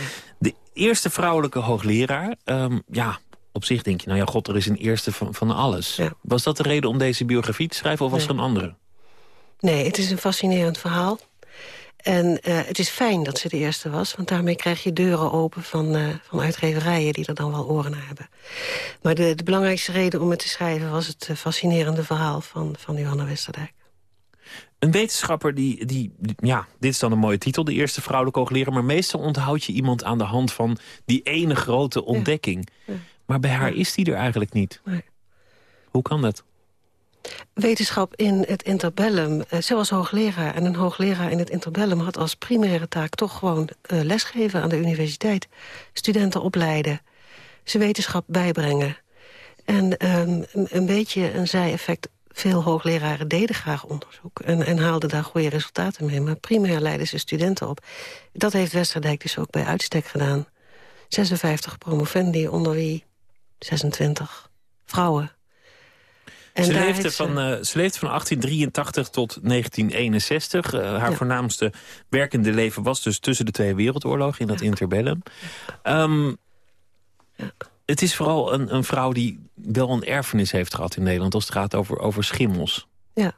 eerste vrouwelijke hoogleraar. Um, ja, op zich denk je, nou ja, god, er is een eerste van, van alles. Was dat de reden om deze biografie te schrijven of was er een andere? Nee, het is een fascinerend verhaal. En uh, het is fijn dat ze de eerste was, want daarmee krijg je deuren open van, uh, van uitgeverijen die er dan wel oren naar hebben. Maar de, de belangrijkste reden om het te schrijven was het uh, fascinerende verhaal van, van Johanna Westerdijk. Een wetenschapper die, die, ja, dit is dan een mooie titel, de eerste vrouwelijke hoogleraar... maar meestal onthoud je iemand aan de hand van die ene grote ontdekking. Ja. Ja. Maar bij haar is die er eigenlijk niet. Nee. Hoe kan dat? Wetenschap in het interbellum, uh, zoals hoogleraar... en een hoogleraar in het interbellum had als primaire taak... toch gewoon uh, lesgeven aan de universiteit. Studenten opleiden, ze wetenschap bijbrengen. En um, een beetje een zij-effect veel hoogleraren deden graag onderzoek en, en haalden daar goede resultaten mee. Maar primair leiden ze studenten op. Dat heeft Westerdijk dus ook bij uitstek gedaan. 56 promovendi, onder wie 26 vrouwen. En ze, leefde van, uh, ze leefde van 1883 tot 1961. Uh, haar ja. voornaamste werkende leven was dus tussen de twee wereldoorlogen in dat ja. interbellum. Um, ja het is vooral een, een vrouw die wel een erfenis heeft gehad in Nederland... als het gaat over, over schimmels. Ja.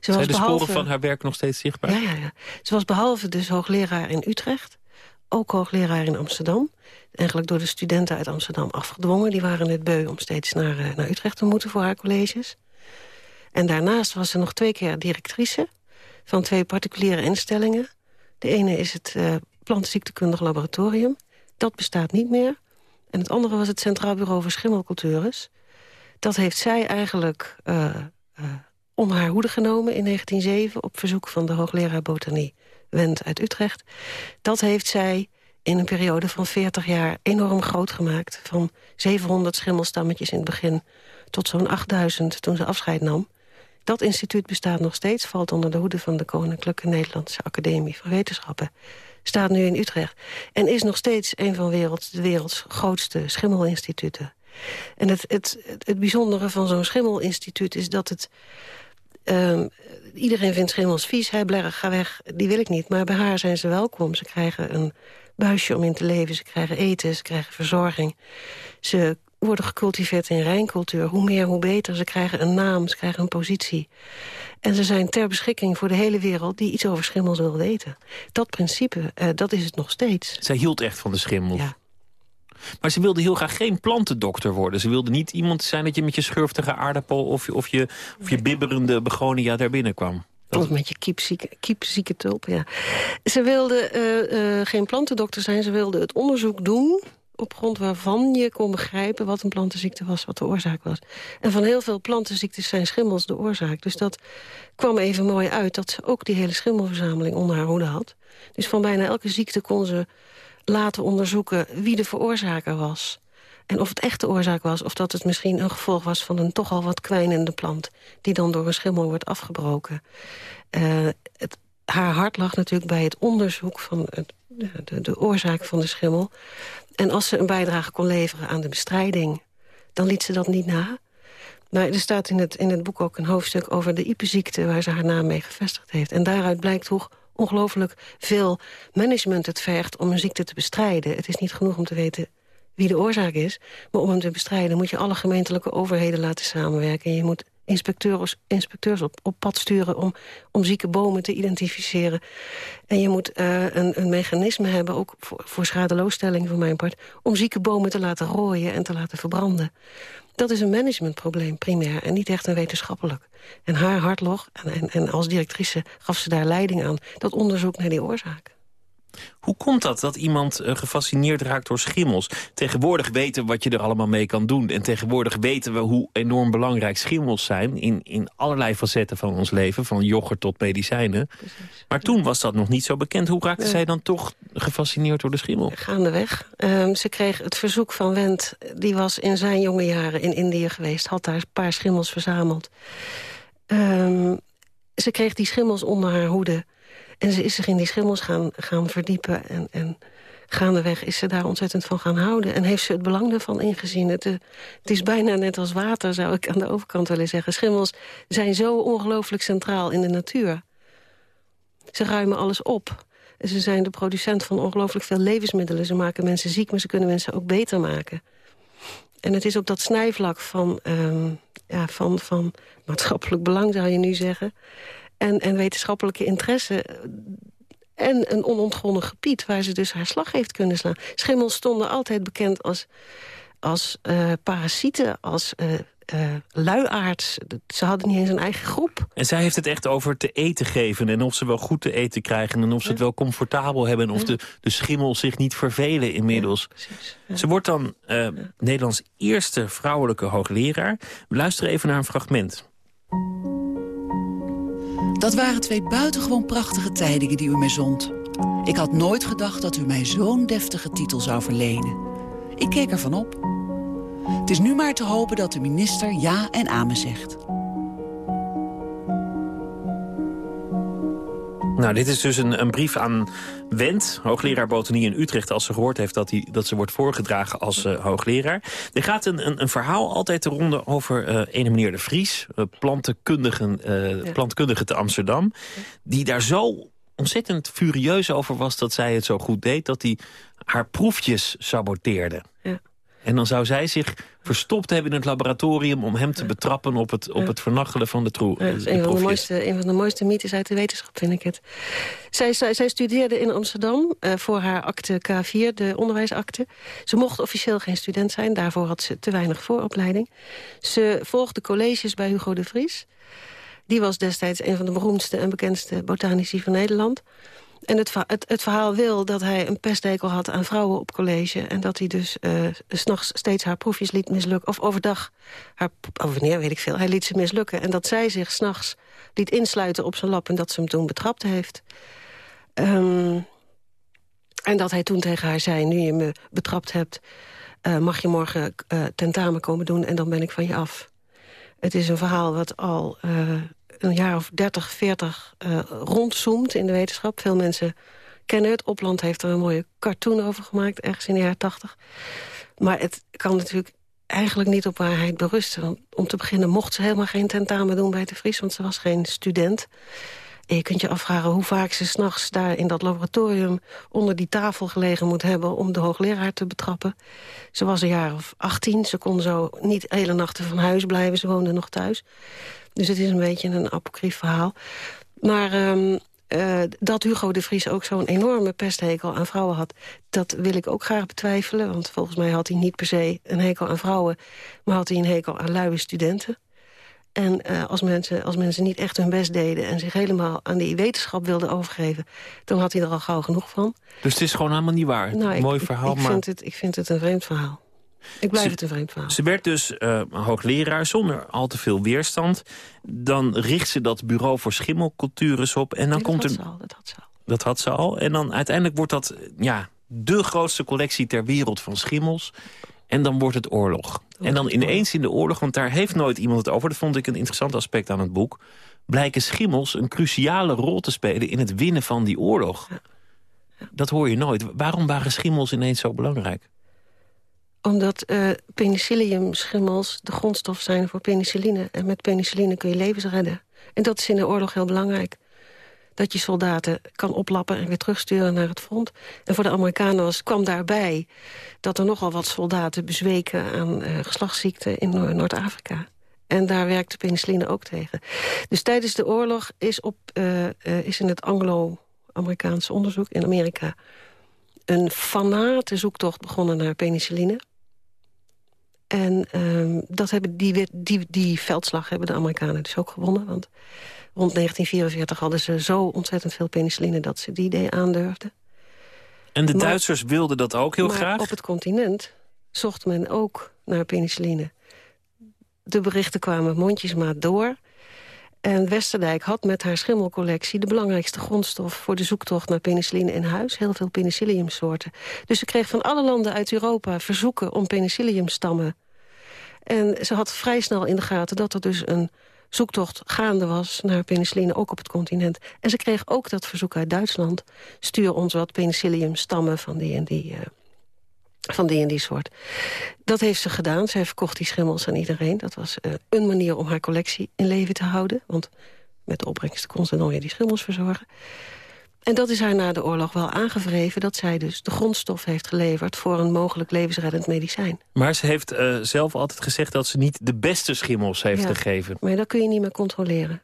Ze Zijn de behalve... sporen van haar werk nog steeds zichtbaar? Ja, ja, ja. Ze was behalve dus hoogleraar in Utrecht... ook hoogleraar in Amsterdam. Eigenlijk door de studenten uit Amsterdam afgedwongen. Die waren het beu om steeds naar, uh, naar Utrecht te moeten voor haar colleges. En daarnaast was ze nog twee keer directrice... van twee particuliere instellingen. De ene is het uh, plantenziektekundig laboratorium. Dat bestaat niet meer... En het andere was het Centraal Bureau voor Schimmelcultures. Dat heeft zij eigenlijk uh, uh, onder haar hoede genomen in 1907... op verzoek van de hoogleraar botanie Wendt uit Utrecht. Dat heeft zij in een periode van 40 jaar enorm groot gemaakt. Van 700 schimmelstammetjes in het begin tot zo'n 8000 toen ze afscheid nam. Dat instituut bestaat nog steeds, valt onder de hoede van de Koninklijke Nederlandse Academie van Wetenschappen staat nu in Utrecht. En is nog steeds een van werelds, de werelds grootste schimmelinstituten. En het, het, het, bijzondere van zo'n schimmelinstituut is dat het... Um, iedereen vindt schimmels vies, hij blerg, ga weg, die wil ik niet. Maar bij haar zijn ze welkom. Ze krijgen een buisje om in te leven, ze krijgen eten, ze krijgen verzorging. Ze worden gecultiveerd in rijncultuur. Hoe meer, hoe beter. Ze krijgen een naam, ze krijgen een positie. En ze zijn ter beschikking voor de hele wereld die iets over schimmels wil weten. Dat principe, uh, dat is het nog steeds. Zij hield echt van de schimmels. Ja. Maar ze wilde heel graag geen plantendokter worden. Ze wilde niet iemand zijn dat je met je schurftige aardappel... of je, of je, of je bibberende begonia daar binnenkwam. Dat... Of met je kiepzieke, kiepzieke tulp, ja. Ze wilde uh, uh, geen plantendokter zijn. Ze wilde het onderzoek doen op grond waarvan je kon begrijpen wat een plantenziekte was, wat de oorzaak was. En van heel veel plantenziektes zijn schimmels de oorzaak. Dus dat kwam even mooi uit dat ze ook die hele schimmelverzameling onder haar hoede had. Dus van bijna elke ziekte kon ze laten onderzoeken wie de veroorzaker was. En of het echt de oorzaak was, of dat het misschien een gevolg was... van een toch al wat kwijnende plant... die dan door een schimmel wordt afgebroken. Uh, het, haar hart lag natuurlijk bij het onderzoek van het, de, de, oorzaak van de schimmel. En als ze een bijdrage kon leveren aan de bestrijding... dan liet ze dat niet na. Maar er staat in het, in het boek ook een hoofdstuk over de Ipe-ziekte... waar ze haar naam mee gevestigd heeft. En daaruit blijkt hoe ongelooflijk veel management het vergt om een ziekte te bestrijden. Het is niet genoeg om te weten wie de oorzaak is. Maar om hem te bestrijden moet je alle gemeentelijke overheden laten samenwerken. Je moet inspecteurs, inspecteurs op, op pad sturen om, om zieke bomen te identificeren. En je moet uh, een, een mechanisme hebben, ook voor, voor schadeloosstelling van mijn part... om zieke bomen te laten rooien en te laten verbranden. Dat is een managementprobleem primair en niet echt een wetenschappelijk. En haar hartlog, en, en, en als directrice gaf ze daar leiding aan... dat onderzoek naar die oorzaak. Hoe komt dat, dat iemand uh, gefascineerd raakt door schimmels? Tegenwoordig weten we wat je er allemaal mee kan doen. En tegenwoordig weten we hoe enorm belangrijk schimmels zijn... in, in allerlei facetten van ons leven, van yoghurt tot medicijnen. Precies. Maar toen was dat nog niet zo bekend. Hoe raakte zij dan toch gefascineerd door de schimmel? Gaandeweg. Um, ze kreeg het verzoek van Wendt. Die was in zijn jonge jaren in Indië geweest. Had daar een paar schimmels verzameld. Um, ze kreeg die schimmels onder haar hoede... En ze is zich in die schimmels gaan, gaan verdiepen. En, en gaandeweg is ze daar ontzettend van gaan houden. En heeft ze het belang daarvan ingezien. Het, eh, het is bijna net als water, zou ik aan de overkant willen zeggen. Schimmels zijn zo ongelooflijk centraal in de natuur. Ze ruimen alles op. Ze zijn de producent van ongelooflijk veel levensmiddelen. Ze maken mensen ziek, maar ze kunnen mensen ook beter maken. En het is op dat snijvlak van, um, ja, van, van maatschappelijk belang, zou je nu zeggen en, en wetenschappelijke interesse en een onontgonnen gebied waar ze dus haar slag heeft kunnen slaan. Schimmels stonden altijd bekend als, als uh, parasieten, als uh, uh, luiaards. Ze hadden niet eens een eigen groep. En zij heeft het echt over te eten geven en of ze wel goed te eten krijgen... en of ze het wel comfortabel hebben en of de, de schimmels zich niet vervelen inmiddels. Ja, ze wordt dan Nederlands eerste vrouwelijke hoogleraar. We luisteren even naar een fragment. Dat waren twee buitengewoon prachtige tijdingen die u mij zond. Ik had nooit gedacht dat u mij zo'n deftige titel zou verlenen. Ik keek ervan op. Het is nu maar te hopen dat de minister ja en amen zegt. Nou, dit is dus een, een brief aan Wendt, hoogleraar botanie in Utrecht... als ze gehoord heeft dat, hij, dat ze wordt voorgedragen als uh, hoogleraar. Er gaat een, een, een, verhaal altijd te ronde over uh, ene meneer De Vries... Uh, plantenkundige, ja. plantenkundige te Amsterdam... die daar zo ontzettend furieus over was dat zij het zo goed deed... dat hij haar proefjes saboteerde. Ja. En dan zou zij zich verstopt hebben in het laboratorium... om hem te betrappen op het, op het vernachelen van de troe. Dat is een van, de mooiste, een van de mooiste mythes uit de wetenschap, vind ik het. Zij, zij, zij studeerde in Amsterdam uh, voor haar akte K4, de onderwijsakte. Ze mocht officieel geen student zijn, daarvoor had ze te weinig vooropleiding. Ze volgde colleges bij Hugo de Vries. Die was destijds een van de beroemdste en bekendste botanici van Nederland... En het, het, het, verhaal wil dat hij een pestdekel had aan vrouwen op college... en dat hij dus uh, s'nachts steeds haar proefjes liet mislukken. Of overdag, haar, of wanneer weet ik veel, hij liet ze mislukken. En dat zij zich s'nachts liet insluiten op zijn lap... en dat ze hem toen betrapt heeft. Um, en dat hij toen tegen haar zei, nu je me betrapt hebt... Uh, mag je morgen uh, tentamen komen doen en dan ben ik van je af. Het is een verhaal wat al een jaar of 30, 40 uh, rondzoomt in de wetenschap. Veel mensen kennen het. Opland heeft er een mooie cartoon over gemaakt, ergens in de jaren 80. Maar het kan natuurlijk eigenlijk niet op waarheid berusten. Want om te beginnen mocht ze helemaal geen tentamen doen bij de Vries... want ze was geen student. Je kunt je afvragen hoe vaak ze s'nachts daar in dat laboratorium... onder die tafel gelegen moet hebben om de hoogleraar te betrappen. Ze was een jaar of 18, ze kon zo niet hele nachten van huis blijven. Ze woonde nog thuis. Dus het is een beetje een apocrief verhaal. Maar um, uh, dat Hugo de Vries ook zo'n enorme pesthekel aan vrouwen had... dat wil ik ook graag betwijfelen. Want volgens mij had hij niet per se een hekel aan vrouwen... maar had hij een hekel aan luie studenten. En uh, als, mensen, als mensen niet echt hun best deden... en zich helemaal aan die wetenschap wilden overgeven... dan had hij er al gauw genoeg van. Dus het is gewoon helemaal niet waar? Nou, Mooi verhaal, ik, ik maar... Vind het, ik vind het een vreemd verhaal. Ik blijf ze, het een vreemd verhaal. Ze werd dus uh, hoogleraar zonder al te veel weerstand. Dan richt ze dat bureau voor schimmelcultures op. En dan nee, komt dat er. Had ze al, dat had ze al. Dat had ze al. En dan uiteindelijk wordt dat ja, de grootste collectie ter wereld van schimmels. En dan wordt het oorlog. En dan ineens in de oorlog, want daar heeft nooit iemand het over... dat vond ik een interessant aspect aan het boek... blijken schimmels een cruciale rol te spelen in het winnen van die oorlog. Dat hoor je nooit. Waarom waren schimmels ineens zo belangrijk? Omdat uh, penicilliumschimmels de grondstof zijn voor penicilline. En met penicilline kun je levens redden. En dat is in de oorlog heel belangrijk. Dat je soldaten kan oplappen en weer terugsturen naar het front. En voor de Amerikanen was, kwam daarbij dat er nogal wat soldaten bezweken aan uh, geslachtsziekten in Noord-Afrika. En daar werkte penicilline ook tegen. Dus tijdens de oorlog is, op, uh, uh, is in het Anglo-Amerikaanse onderzoek in Amerika... een fanate zoektocht begonnen naar penicilline. En um, dat hebben die, die, die veldslag hebben de Amerikanen dus ook gewonnen. Want rond 1944 hadden ze zo ontzettend veel penicilline... dat ze die idee aandurfden. En de Duitsers wilden dat ook heel maar graag? op het continent zocht men ook naar penicilline. De berichten kwamen mondjesmaat door... En Westerdijk had met haar schimmelcollectie... de belangrijkste grondstof voor de zoektocht naar penicilline in huis. Heel veel penicilliumsoorten. Dus ze kreeg van alle landen uit Europa verzoeken om penicilliumstammen. En ze had vrij snel in de gaten dat er dus een zoektocht gaande was naar penicilline, ook op het continent. En ze kreeg ook dat verzoek uit Duitsland. Stuur ons wat penicilliumstammen van die en die... Uh, van die en die soort. Dat heeft ze gedaan. Zij verkocht die schimmels aan iedereen. Dat was uh, een manier om haar collectie in leven te houden. Want met de opbrengsten kon ze dan weer die schimmels verzorgen. En dat is haar na de oorlog wel aangevreven... dat zij dus de grondstof heeft geleverd voor een mogelijk levensreddend medicijn. Maar ze heeft uh, zelf altijd gezegd dat ze niet de beste schimmels heeft ja, gegeven. Maar dat kun je niet meer controleren.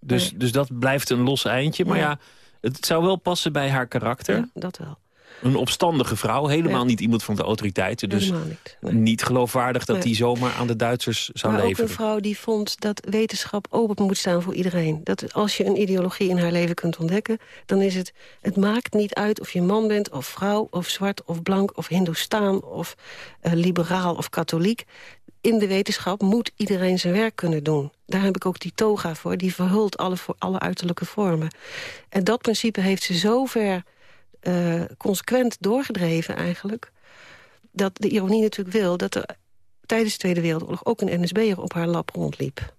Dus, nee. dus dat blijft een los eindje. Maar ja. ja, het zou wel passen bij haar karakter. Ja, dat wel. Een opstandige vrouw, helemaal ja. niet iemand van de autoriteiten. Dus niet, nee. niet, geloofwaardig dat nee. die zomaar aan de Duitsers zou maar leveren. ook een vrouw die vond dat wetenschap open moet staan voor iedereen. Dat als je een ideologie in haar leven kunt ontdekken... dan is het, het maakt niet uit of je man bent of vrouw of zwart of blank... of hindoestaan of uh, liberaal of katholiek. In de wetenschap moet iedereen zijn werk kunnen doen. Daar heb ik ook die toga voor. Die verhult alle, alle uiterlijke vormen. En dat principe heeft ze zo ver uh, consequent doorgedreven eigenlijk... dat de ironie natuurlijk wil dat er tijdens de Tweede Wereldoorlog... ook een NSB'er op haar lap rondliep.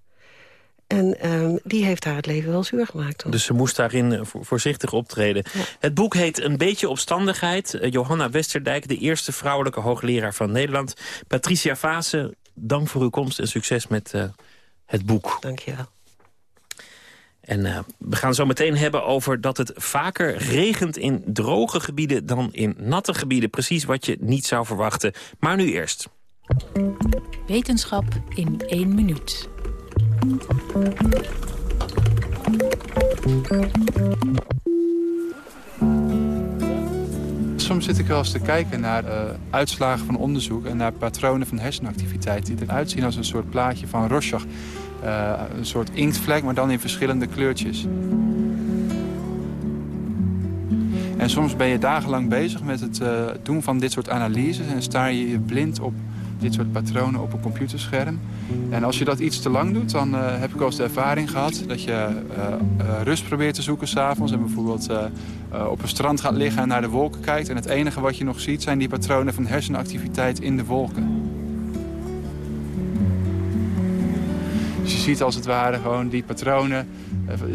En um, die heeft haar het leven wel zuur gemaakt. Hoor. Dus ze moest daarin voorzichtig optreden. Ja. Het boek heet Een beetje opstandigheid. Uh, Johanna Westerdijk, de eerste vrouwelijke hoogleraar van Nederland. Patricia Vase, dank voor uw komst en succes met uh, het boek. Dank je wel. En uh, we gaan zo meteen hebben over dat het vaker regent in droge gebieden dan in natte gebieden. Precies wat je niet zou verwachten. Maar nu eerst. Wetenschap in één minuut. Soms zit ik wel eens te kijken naar uh, uitslagen van onderzoek... en naar patronen van hersenactiviteit... die eruit zien als een soort plaatje van Rorschach. Uh, een soort inktvlek, maar dan in verschillende kleurtjes. En soms ben je dagenlang bezig met het uh, doen van dit soort analyses... en sta je blind op dit soort patronen op een computerscherm. En als je dat iets te lang doet, dan uh, heb ik wel eens de ervaring gehad... dat je rust probeert te zoeken s'avonds... en bijvoorbeeld op een strand gaat liggen en naar de wolken kijkt... en het enige wat je nog ziet zijn die patronen van hersenactiviteit in de wolken. Ziet als het ware gewoon die patronen...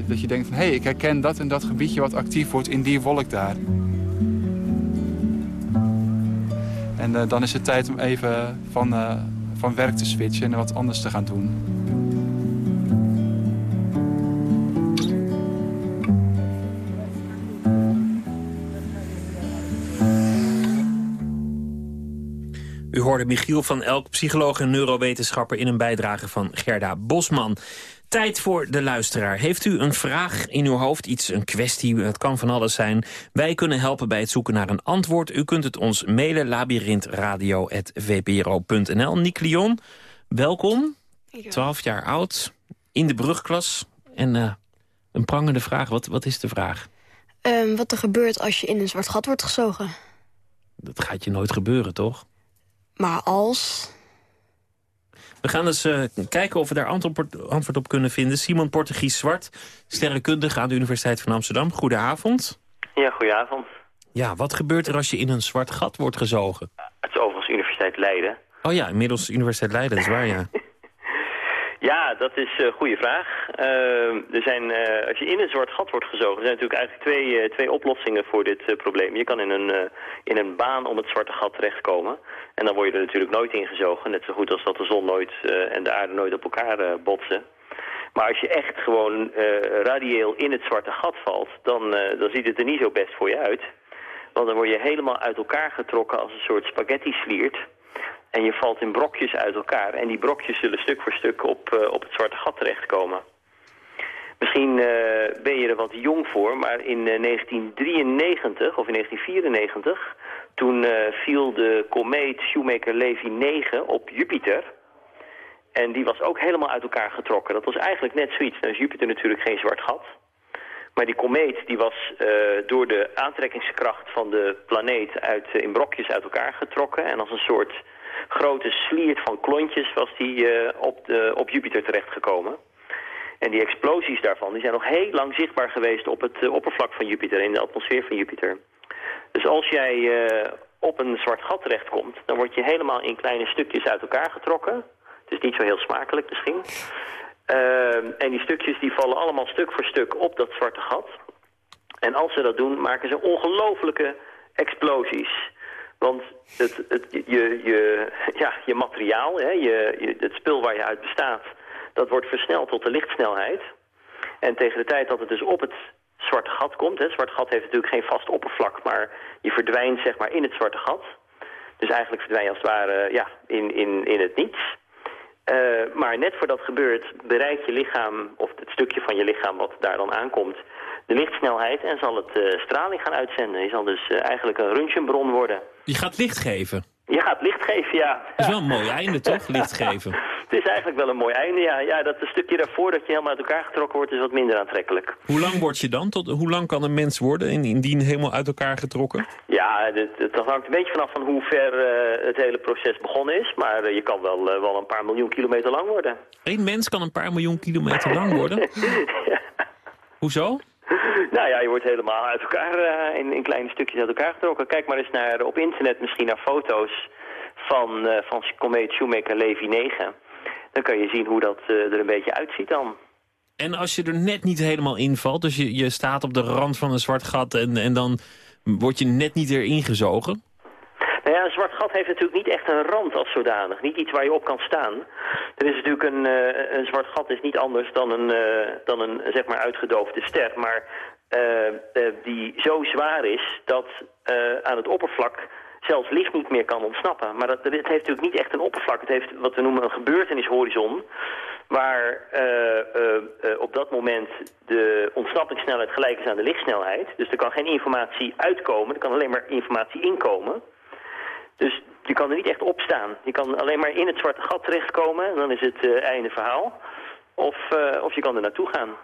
dat je denkt van, hé, hey, ik herken dat en dat gebiedje wat actief wordt in die wolk daar. En uh, dan is het tijd om even van, uh, van werk te switchen en wat anders te gaan doen. Hoorde Michiel van Elk, psycholoog en neurowetenschapper... in een bijdrage van Gerda Bosman. Tijd voor de luisteraar. Heeft u een vraag in uw hoofd, iets, een kwestie, het kan van alles zijn. Wij kunnen helpen bij het zoeken naar een antwoord. U kunt het ons mailen, labyrinthradio.vpro.nl. Nick Leon, welkom. 12 jaar oud, in de brugklas. En uh, een prangende vraag, wat, wat is de vraag? Um, wat er gebeurt als je in een zwart gat wordt gezogen. Dat gaat je nooit gebeuren, toch? Maar als... We gaan eens uh, kijken of we daar antwoord, op kunnen vinden. Simon Portugies Zwart, sterrenkundige aan de Universiteit van Amsterdam. Goedenavond. Ja, goedenavond. Ja, wat gebeurt er als je in een zwart gat wordt gezogen? Het is overigens Universiteit Leiden. Oh ja, inmiddels Universiteit Leiden, dat is waar, ja. Ja, dat is een goede vraag. Uh, er zijn, uh, als je in een zwart gat wordt gezogen, er zijn natuurlijk eigenlijk twee, uh, twee oplossingen voor dit probleem. Je kan in een, in een baan om het zwarte gat terechtkomen. En dan word je er natuurlijk nooit in gezogen. Net zo goed als dat de zon nooit en de aarde nooit op elkaar botsen. Maar als je echt gewoon radieel in het zwarte gat valt, dan, dan ziet het er niet zo best voor je uit. Want dan word je helemaal uit elkaar getrokken als een soort spaghetti sliert. En je valt in brokjes uit elkaar. En die brokjes zullen stuk voor stuk op, uh, op het zwarte gat terechtkomen. Misschien uh, ben je er wat jong voor, maar in uh, 1993 of in 1994... toen viel de komeet Shoemaker-Levy 9 op Jupiter... En die was ook helemaal uit elkaar getrokken. Dat was eigenlijk net zoiets. Nou is Jupiter natuurlijk geen zwart gat. Maar die komeet die was uh, door de aantrekkingskracht van de planeet uit, in brokjes uit elkaar getrokken. En als een soort grote sliert van klontjes was die op, de, op Jupiter terechtgekomen. En die explosies daarvan die zijn nog heel lang zichtbaar geweest op het oppervlak van Jupiter, in de atmosfeer van Jupiter. Dus als jij uh, op een zwart gat terechtkomt, dan word je helemaal in kleine stukjes uit elkaar getrokken. Het is niet zo heel smakelijk misschien. en die stukjes die vallen allemaal stuk voor stuk op dat zwarte gat. En als ze dat doen, maken ze ongelofelijke explosies. Want het, het, je, je, ja, je materiaal, hè, je, het spul waar je uit bestaat, dat wordt versneld tot de lichtsnelheid. En tegen de tijd dat het dus op het zwarte gat komt, het zwarte gat heeft natuurlijk geen vast oppervlak, maar je verdwijnt zeg maar in het zwarte gat. Dus eigenlijk verdwijn je als het ware ja, in, in, in het niets. Uh, maar net voordat gebeurt bereikt je lichaam, of het stukje van je lichaam wat daar dan aankomt, de lichtsnelheid en zal het uh, straling gaan uitzenden. Je zal dus uh, eigenlijk een röntgenbron worden. Je gaat licht geven? Je gaat licht geven, ja. Dat is wel een mooi einde, toch? Licht geven. het is eigenlijk wel een mooi einde, ja. Ja, dat stukje daarvoor dat je helemaal uit elkaar getrokken wordt... is wat minder aantrekkelijk. Hoe lang word je dan? Tot, hoe lang kan een mens worden indien helemaal uit elkaar getrokken? Ja, dat hangt een beetje vanaf van hoe ver uh, het hele proces begonnen is. Maar uh, je kan wel, uh, wel een paar miljoen kilometer lang worden. Eén mens kan een paar miljoen kilometer lang worden? ja. Hoezo? Nou ja, je wordt helemaal uit elkaar, uh, in, in, kleine stukjes uit elkaar getrokken. Kijk maar eens naar, op internet misschien naar foto's van, uh, van komeet Shoemaker-Levy 9. Dan kan je zien hoe dat uh, er een beetje uitziet dan. En als je er net niet helemaal invalt, dus je, je staat op de rand van een zwart gat... en, en dan word je net niet erin gezogen... Nou ja, een zwart gat heeft natuurlijk niet echt een rand als zodanig. Niet iets waar je op kan staan. Er is natuurlijk een, uh, een zwart gat is niet anders dan een, uh, dan een zeg maar uitgedoofde ster. Maar die zo zwaar is dat aan het oppervlak zelfs licht niet meer kan ontsnappen. Maar dat, het heeft natuurlijk niet echt een oppervlak. Het heeft wat we noemen een gebeurtenishorizon. Waar op dat moment de ontsnappingssnelheid gelijk is aan de lichtsnelheid. Dus er kan geen informatie uitkomen. Er kan alleen maar informatie inkomen. Dus je kan er niet echt op staan. Je kan alleen maar in het zwarte gat terechtkomen en dan is het einde verhaal. Of, of je kan er naartoe gaan.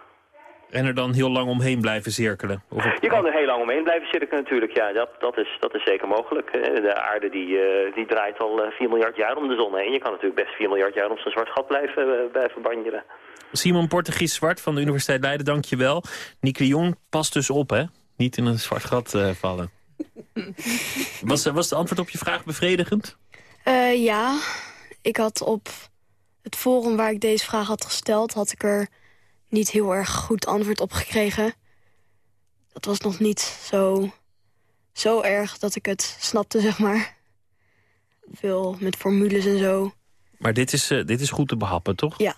En er dan heel lang omheen blijven cirkelen? Of Je kan er heel lang omheen blijven cirkelen natuurlijk, ja. Dat, dat, is, dat is zeker mogelijk. De aarde die, uh, die draait al 4 miljard jaar om de zon heen. Je kan natuurlijk best 4 miljard jaar om zo'n zwart gat blijven, blijven banjeren. Simon Portegies Zwart van de Universiteit Leiden, dank je wel. Nieke Jong, pas dus op, hè? Niet in een zwart gat vallen. Was, was het antwoord op je vraag bevredigend? Uh, ja, ik had op het forum waar ik deze vraag had gesteld... had ik er niet heel erg goed antwoord op gekregen. Dat was nog niet zo, zo erg dat ik het snapte, zeg maar. Veel met formules en zo. Maar dit is, uh, dit is goed te behappen, toch? Ja.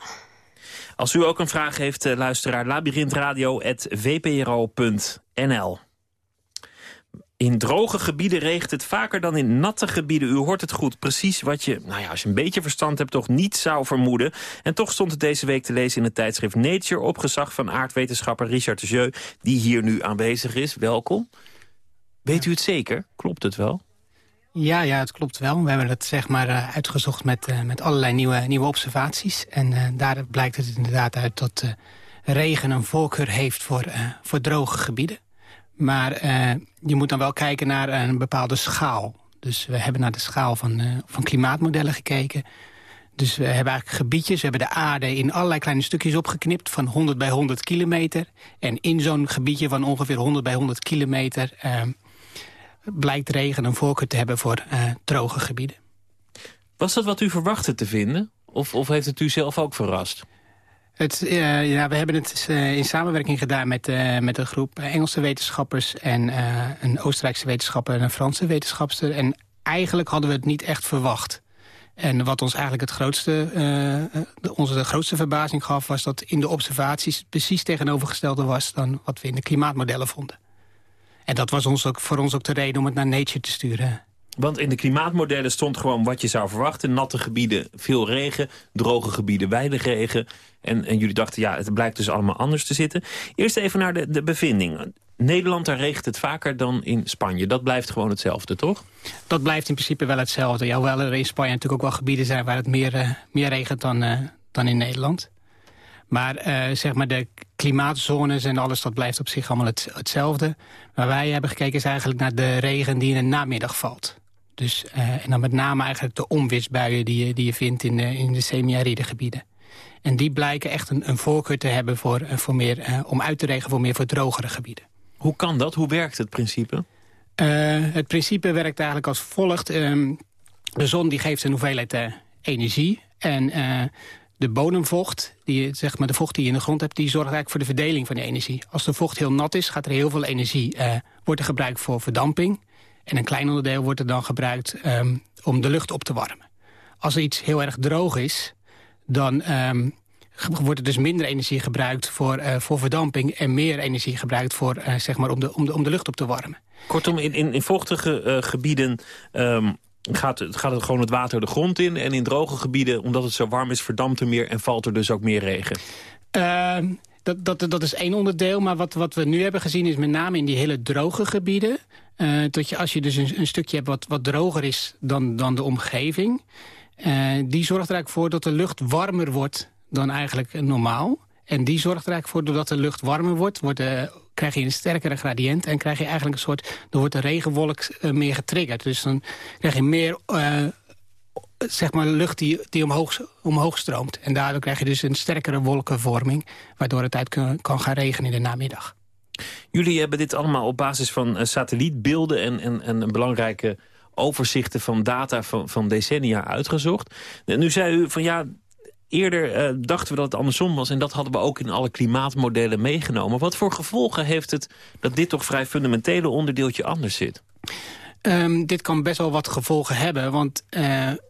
Als u ook een vraag heeft, uh, luisteraar, labyrinthradio.vpro.nl. In droge gebieden regent het vaker dan in natte gebieden. U hoort het goed. Precies wat je, nou ja, als je een beetje verstand hebt, toch niet zou vermoeden. En toch stond het deze week te lezen in het tijdschrift Nature... op van aardwetenschapper Richard de Jeu, die hier nu aanwezig is. Welkom. Weet u het zeker? Klopt het wel? Ja, ja, het klopt wel. We hebben het zeg maar uh, uitgezocht met, uh, met allerlei nieuwe, nieuwe observaties. En uh, daar blijkt het inderdaad uit dat regen een voorkeur heeft voor, voor droge gebieden. Maar uh, je moet dan wel kijken naar een bepaalde schaal. Dus we hebben naar de schaal van, uh, van klimaatmodellen gekeken. Dus we hebben eigenlijk gebiedjes. We hebben de aarde in allerlei kleine stukjes opgeknipt... van 100 bij 100 kilometer. En in zo'n gebiedje van ongeveer 100 bij 100 kilometer... Uh, blijkt regen een voorkeur te hebben voor droge gebieden. Was dat wat u verwachtte te vinden? Of, of heeft het u zelf ook verrast? Het, uh, ja, we hebben het uh, in samenwerking gedaan met, uh, met een groep Engelse wetenschappers... en een Oostenrijkse wetenschapper en een Franse wetenschapster. En eigenlijk hadden we het niet echt verwacht. En wat ons eigenlijk het grootste, de, onze de grootste verbazing gaf... was dat in de observaties precies tegenovergestelde was... dan wat we in de klimaatmodellen vonden. En dat was ons ook, voor ons ook de reden om het naar Nature te sturen. Want in de klimaatmodellen stond gewoon wat je zou verwachten. Natte gebieden, veel regen. Droge gebieden, weinig regen. En, en jullie dachten, ja, het blijkt dus allemaal anders te zitten. Eerst even naar de, de bevinding. Nederland, daar regent het vaker dan in Spanje. Dat blijft gewoon hetzelfde, toch? Dat blijft in principe wel hetzelfde. Ja, hoewel er in Spanje natuurlijk ook wel gebieden zijn... waar het meer, uh, meer regent dan, uh, dan in Nederland. Maar uh, zeg maar de klimaatzones en alles, dat blijft op zich allemaal het, hetzelfde. Waar wij hebben gekeken is eigenlijk naar de regen die in de namiddag valt. Dus, uh, en dan met name eigenlijk de onweersbuien die je, die je vindt in de, in de semi-aride gebieden. En die blijken echt een, een voorkeur te hebben voor, uh, voor meer, uh, om uit te regen voor meer voor drogere gebieden. Hoe kan dat? Hoe werkt het principe? het principe werkt eigenlijk als volgt. Um, de zon die geeft een hoeveelheid energie. En de bodemvocht, die, zeg maar de vocht die je in de grond hebt... die zorgt eigenlijk voor de verdeling van die energie. Als de vocht heel nat is, gaat er heel veel energie... wordt er gebruikt voor verdamping. En een klein onderdeel wordt er dan gebruikt um, om de lucht op te warmen. Als er iets heel erg droog is, dan um, wordt er dus minder energie gebruikt voor, uh, voor verdamping... en meer energie gebruikt voor, uh, zeg maar om, de, om, de, om de lucht op te warmen. Kortom, in, in, in vochtige uh, gebieden um, gaat, gaat het gewoon het water de grond in... en in droge gebieden, omdat het zo warm is, verdampt er meer... en valt er dus ook meer regen. Dat, dat, dat is één onderdeel, maar wat, wat we nu hebben gezien... is met name in die hele droge gebieden... Uh, dat je, als je dus een, een, stukje hebt wat, wat droger is dan, dan de omgeving... Uh, die zorgt er eigenlijk voor dat de lucht warmer wordt dan eigenlijk normaal. En die zorgt er eigenlijk voor, doordat de lucht warmer wordt... wordt uh, krijg je een sterkere gradient en krijg je eigenlijk een soort... dan wordt de regenwolk meer getriggerd. Dus dan krijg je meer zeg maar lucht die, die omhoog, omhoog stroomt. En daardoor krijg je dus een sterkere wolkenvorming... waardoor het uit kan, kan gaan regenen in de namiddag. Jullie hebben dit allemaal op basis van uh, satellietbeelden... en, en, en belangrijke overzichten van data van, van decennia uitgezocht. En nu zei u van ja, eerder uh, dachten we dat het andersom was... en dat hadden we ook in alle klimaatmodellen meegenomen. Wat voor gevolgen heeft het dat dit toch vrij fundamentele onderdeeltje anders zit? Um, dit kan best wel wat gevolgen hebben, want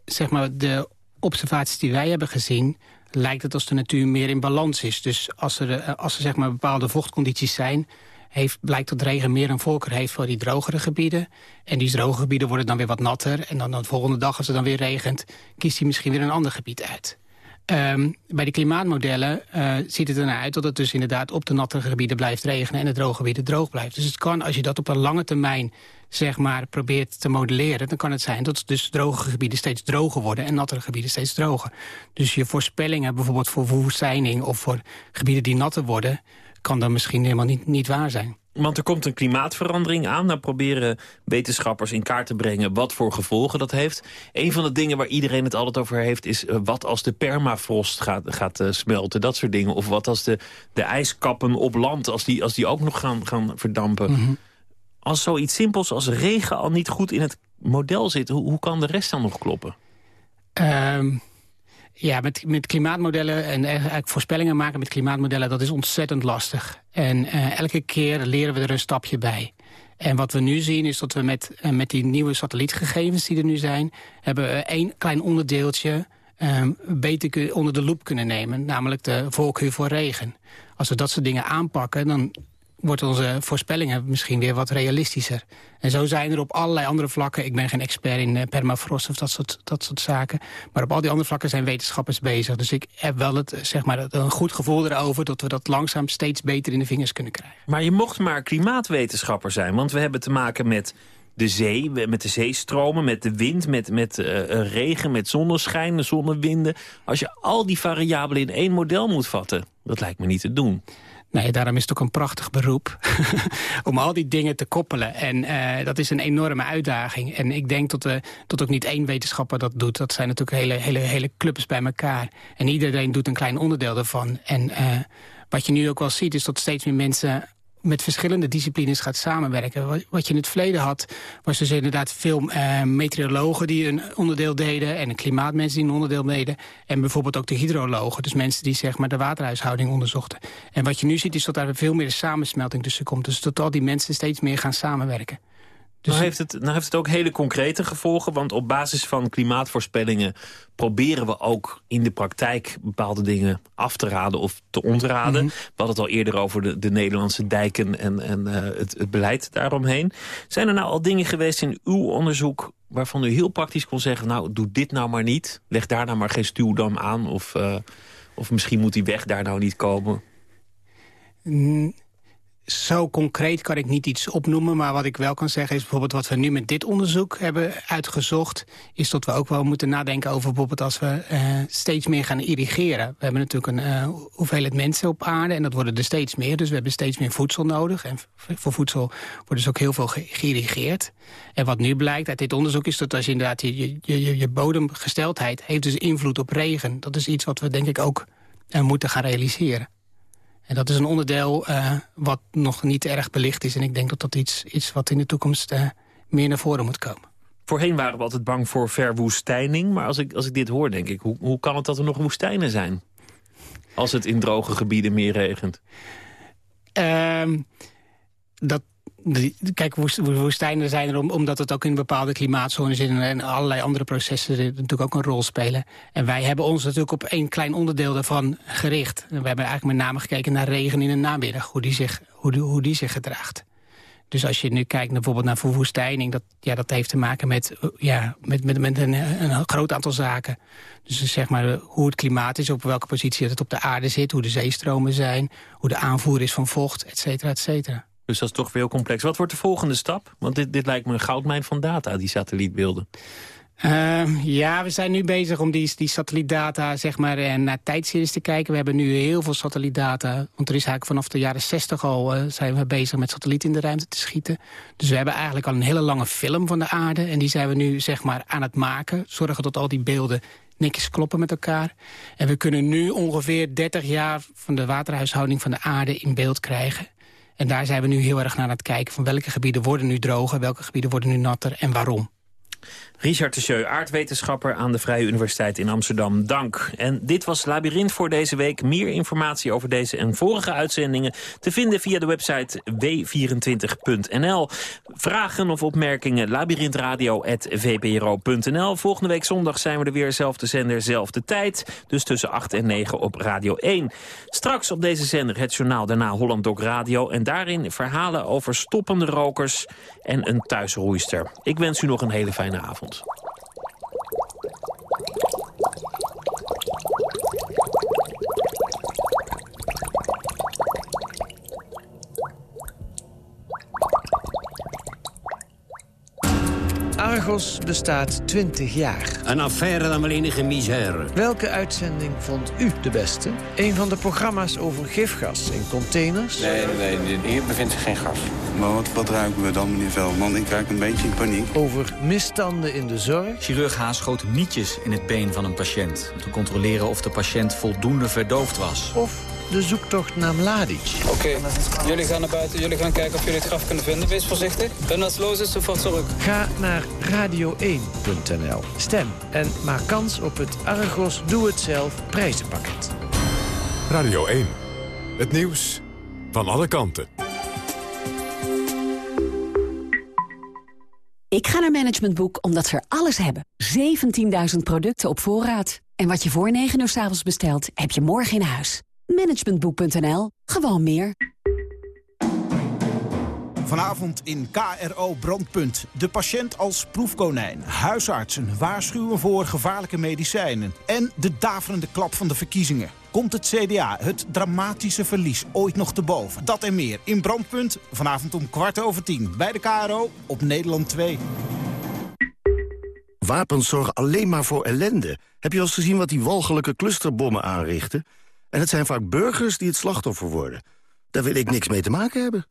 zeg maar de observaties die wij hebben gezien lijkt het als de natuur meer in balans is. Dus als er, eh, als er zeg maar bepaalde vochtcondities zijn... Heeft, blijkt dat regen meer een voorkeur heeft voor die drogere gebieden. En die droge gebieden worden dan weer wat natter. En dan de volgende dag, als het dan weer regent... kiest hij misschien weer een ander gebied uit. Um, bij de klimaatmodellen uh, ziet het ernaar uit dat het dus inderdaad op de natte gebieden blijft regenen en de droge gebieden droog blijft. Dus het kan, als je dat op een lange termijn zeg maar, probeert te modelleren... dan kan het zijn dat dus droge gebieden steeds droger worden... en nattere gebieden steeds droger. Dus je voorspellingen bijvoorbeeld voor verwoestijning... of voor gebieden die natter worden... kan dan misschien helemaal niet, niet waar zijn. Want er komt een klimaatverandering aan. Dan proberen wetenschappers in kaart te brengen wat voor gevolgen dat heeft. Een van de dingen waar iedereen het altijd over heeft... is uh, wat als de permafrost gaat, gaat uh, smelten, dat soort dingen. Of wat als de, de ijskappen op land, als die, als die ook nog gaan, gaan verdampen. Mm -hmm. Als zoiets simpels als regen al niet goed in het model zit... hoe, hoe kan de rest dan nog kloppen? Um, ja, met, met klimaatmodellen en eigenlijk voorspellingen maken met klimaatmodellen... dat is ontzettend lastig. En uh, elke keer leren we er een stapje bij. En wat we nu zien is dat we met, uh, met die nieuwe satellietgegevens die er nu zijn... hebben we één klein onderdeeltje um, beter onder de loep kunnen nemen. Namelijk de voorkeur voor regen. Als we dat soort dingen aanpakken, dan wordt onze voorspellingen misschien weer wat realistischer. En zo zijn er op allerlei andere vlakken... ik ben geen expert in uh, permafrost of dat soort, dat soort zaken... maar op al die andere vlakken zijn wetenschappers bezig. Dus ik heb wel het, zeg maar, een goed gevoel erover... dat we dat langzaam steeds beter in de vingers kunnen krijgen. Maar je mocht maar klimaatwetenschapper zijn... want we hebben te maken met de zee, met de zeestromen, met de wind, met, met uh, regen, met zonneschijn, zonnewinden. Als je al die variabelen in één model moet vatten, dat lijkt me niet te doen. Nee, daarom is het ook een prachtig beroep om al die dingen te koppelen. En uh, dat is een enorme uitdaging. En ik denk dat, we, dat ook niet één wetenschapper dat doet. Dat zijn natuurlijk hele, hele, hele clubs bij elkaar. En iedereen doet een klein onderdeel ervan. En uh, wat je nu ook wel ziet is dat steeds meer mensen met verschillende disciplines gaat samenwerken. Wat je in het verleden had, was dus inderdaad veel uh, meteorologen die een onderdeel deden... en klimaatmensen die een onderdeel deden. En bijvoorbeeld ook de hydrologen, dus mensen die zeg maar, de waterhuishouding onderzochten. En wat je nu ziet is dat daar veel meer samensmelting tussen komt. Dus dat al die mensen steeds meer gaan samenwerken. Dus nou, heeft het, nou heeft het ook hele concrete gevolgen, want op basis van klimaatvoorspellingen proberen we ook in de praktijk bepaalde dingen af te raden of te ontraden. Mhm. We hadden het al eerder over de, de Nederlandse dijken en, en uh, het, het beleid daaromheen. Zijn er nou al dingen geweest in uw onderzoek waarvan u heel praktisch kon zeggen... nou, doe dit nou maar niet, leg daar nou maar geen stuwdam aan... of, uh, of misschien moet die weg daar nou niet komen? Zo concreet kan ik niet iets opnoemen. Maar wat ik wel kan zeggen is bijvoorbeeld wat we nu met dit onderzoek hebben uitgezocht. Is dat we ook wel moeten nadenken over bijvoorbeeld als we uh, steeds meer gaan irrigeren. We hebben natuurlijk een uh, hoeveelheid mensen op aarde en dat worden er steeds meer. Dus we hebben steeds meer voedsel nodig. En voor voedsel wordt dus ook heel veel ge geïrrigeerd. En wat nu blijkt uit dit onderzoek is dat als je inderdaad je, je, je, bodemgesteldheid heeft dus invloed op regen. Dat is iets wat we denk ik ook uh, moeten gaan realiseren. En dat is een onderdeel uh, wat nog niet erg belicht is. En ik denk dat dat iets is wat in de toekomst uh, meer naar voren moet komen. Voorheen waren we altijd bang voor verwoestijning. Maar als ik, als ik dit hoor, denk ik, hoe, hoe kan het dat er nog woestijnen zijn? Als het in droge gebieden meer regent. Uh, dat, kijk, woestijnen zijn er omdat het ook in bepaalde klimaatzones zit... en allerlei andere processen natuurlijk ook een rol spelen. En wij hebben ons natuurlijk op één klein onderdeel daarvan gericht. We hebben eigenlijk met name gekeken naar regen in de namiddag, hoe die zich, hoe die, hoe die zich gedraagt. Dus als je nu kijkt bijvoorbeeld naar verwoestijning... dat, ja, dat heeft te maken met, ja, met, met, met een, een groot aantal zaken. Dus zeg maar hoe het klimaat is, op welke positie het op de aarde zit... hoe de zeestromen zijn, hoe de aanvoer is van vocht, et cetera, et cetera. Dus dat is toch veel complex. Wat wordt de volgende stap? Want dit, dit lijkt me een goudmijn van data, die satellietbeelden. Uh, ja, we zijn nu bezig om die, die satellietdata zeg maar, uh, naar tijdseries te kijken. We hebben nu heel veel satellietdata. Want er is eigenlijk vanaf de jaren 60 al uh, zijn we bezig met satellieten in de ruimte te schieten. Dus we hebben eigenlijk al een hele lange film van de aarde. En die zijn we nu zeg maar, aan het maken. Zorgen dat al die beelden netjes kloppen met elkaar. En we kunnen nu ongeveer 30 jaar van de waterhuishouding van de aarde in beeld krijgen. En daar zijn we nu heel erg naar aan het kijken... van welke gebieden worden nu droger, welke gebieden worden nu natter en waarom. Richard de aardwetenschapper aan de Vrije Universiteit in Amsterdam. Dank. En dit was Labyrinth voor deze week. Meer informatie over deze en vorige uitzendingen te vinden via de website w24.nl. Vragen of opmerkingen labyrinthradio.vpro.nl. Volgende week zondag zijn we er weer, zelfde zender, zelfde tijd. Dus tussen 8 en 9 op Radio 1. Straks op deze zender het journaal, daarna Holland Dok Radio. En daarin verhalen over stoppende rokers en een thuisroeister. Ik wens u nog een hele fijne avond. world. Argos bestaat 20 jaar. Een affaire dan wel enige misère. Welke uitzending vond u de beste? Een van de programma's over gifgas in containers? Nee, nee, nee hier bevindt zich geen gas. Maar wat, wat ruiken we dan, meneer Veldman? Ik raak een beetje in paniek. Over misstanden in de zorg? Chirurg Haas schoot nietjes in het been van een patiënt... om te controleren of de patiënt voldoende verdoofd was. Of de zoektocht naar Mladic. Oké, jullie gaan naar buiten. Jullie gaan kijken of jullie het graf kunnen vinden. Wees voorzichtig. En als los is, sofort terug. Ga naar radio1.nl. Stem en maak kans op het Argos Doe Het Zelf prijzenpakket. Radio 1. Het nieuws van alle kanten. Ik ga naar Management Boek omdat ze er alles hebben. 17.000 producten op voorraad. En wat je voor 9 uur s avonds bestelt, heb je morgen in huis. Managementboek.nl. Gewoon meer. Vanavond in KRO Brandpunt. De patiënt als proefkonijn. Huisartsen waarschuwen voor gevaarlijke medicijnen. En de daverende klap van de verkiezingen. Komt het CDA het dramatische verlies ooit nog te boven? Dat en meer in Brandpunt. Vanavond om kwart over tien. Bij de KRO op Nederland 2. Wapens zorgen alleen maar voor ellende. Heb je al eens gezien wat die walgelijke clusterbommen aanrichten? En het zijn vaak burgers die het slachtoffer worden. Daar wil ik niks mee te maken hebben.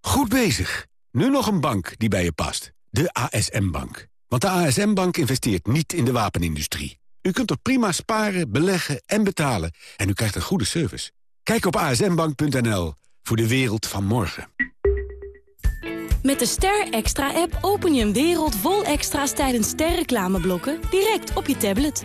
Goed bezig. Nu nog een bank die bij je past. De ASM-bank. Want de ASM-bank investeert niet in de wapenindustrie. U kunt er prima sparen, beleggen en betalen. En u krijgt een goede service. Kijk op asmbank.nl. Voor de wereld van morgen. Met de Ster Extra-app open je een wereld vol extra's tijdens sterreclameblokken direct op je tablet.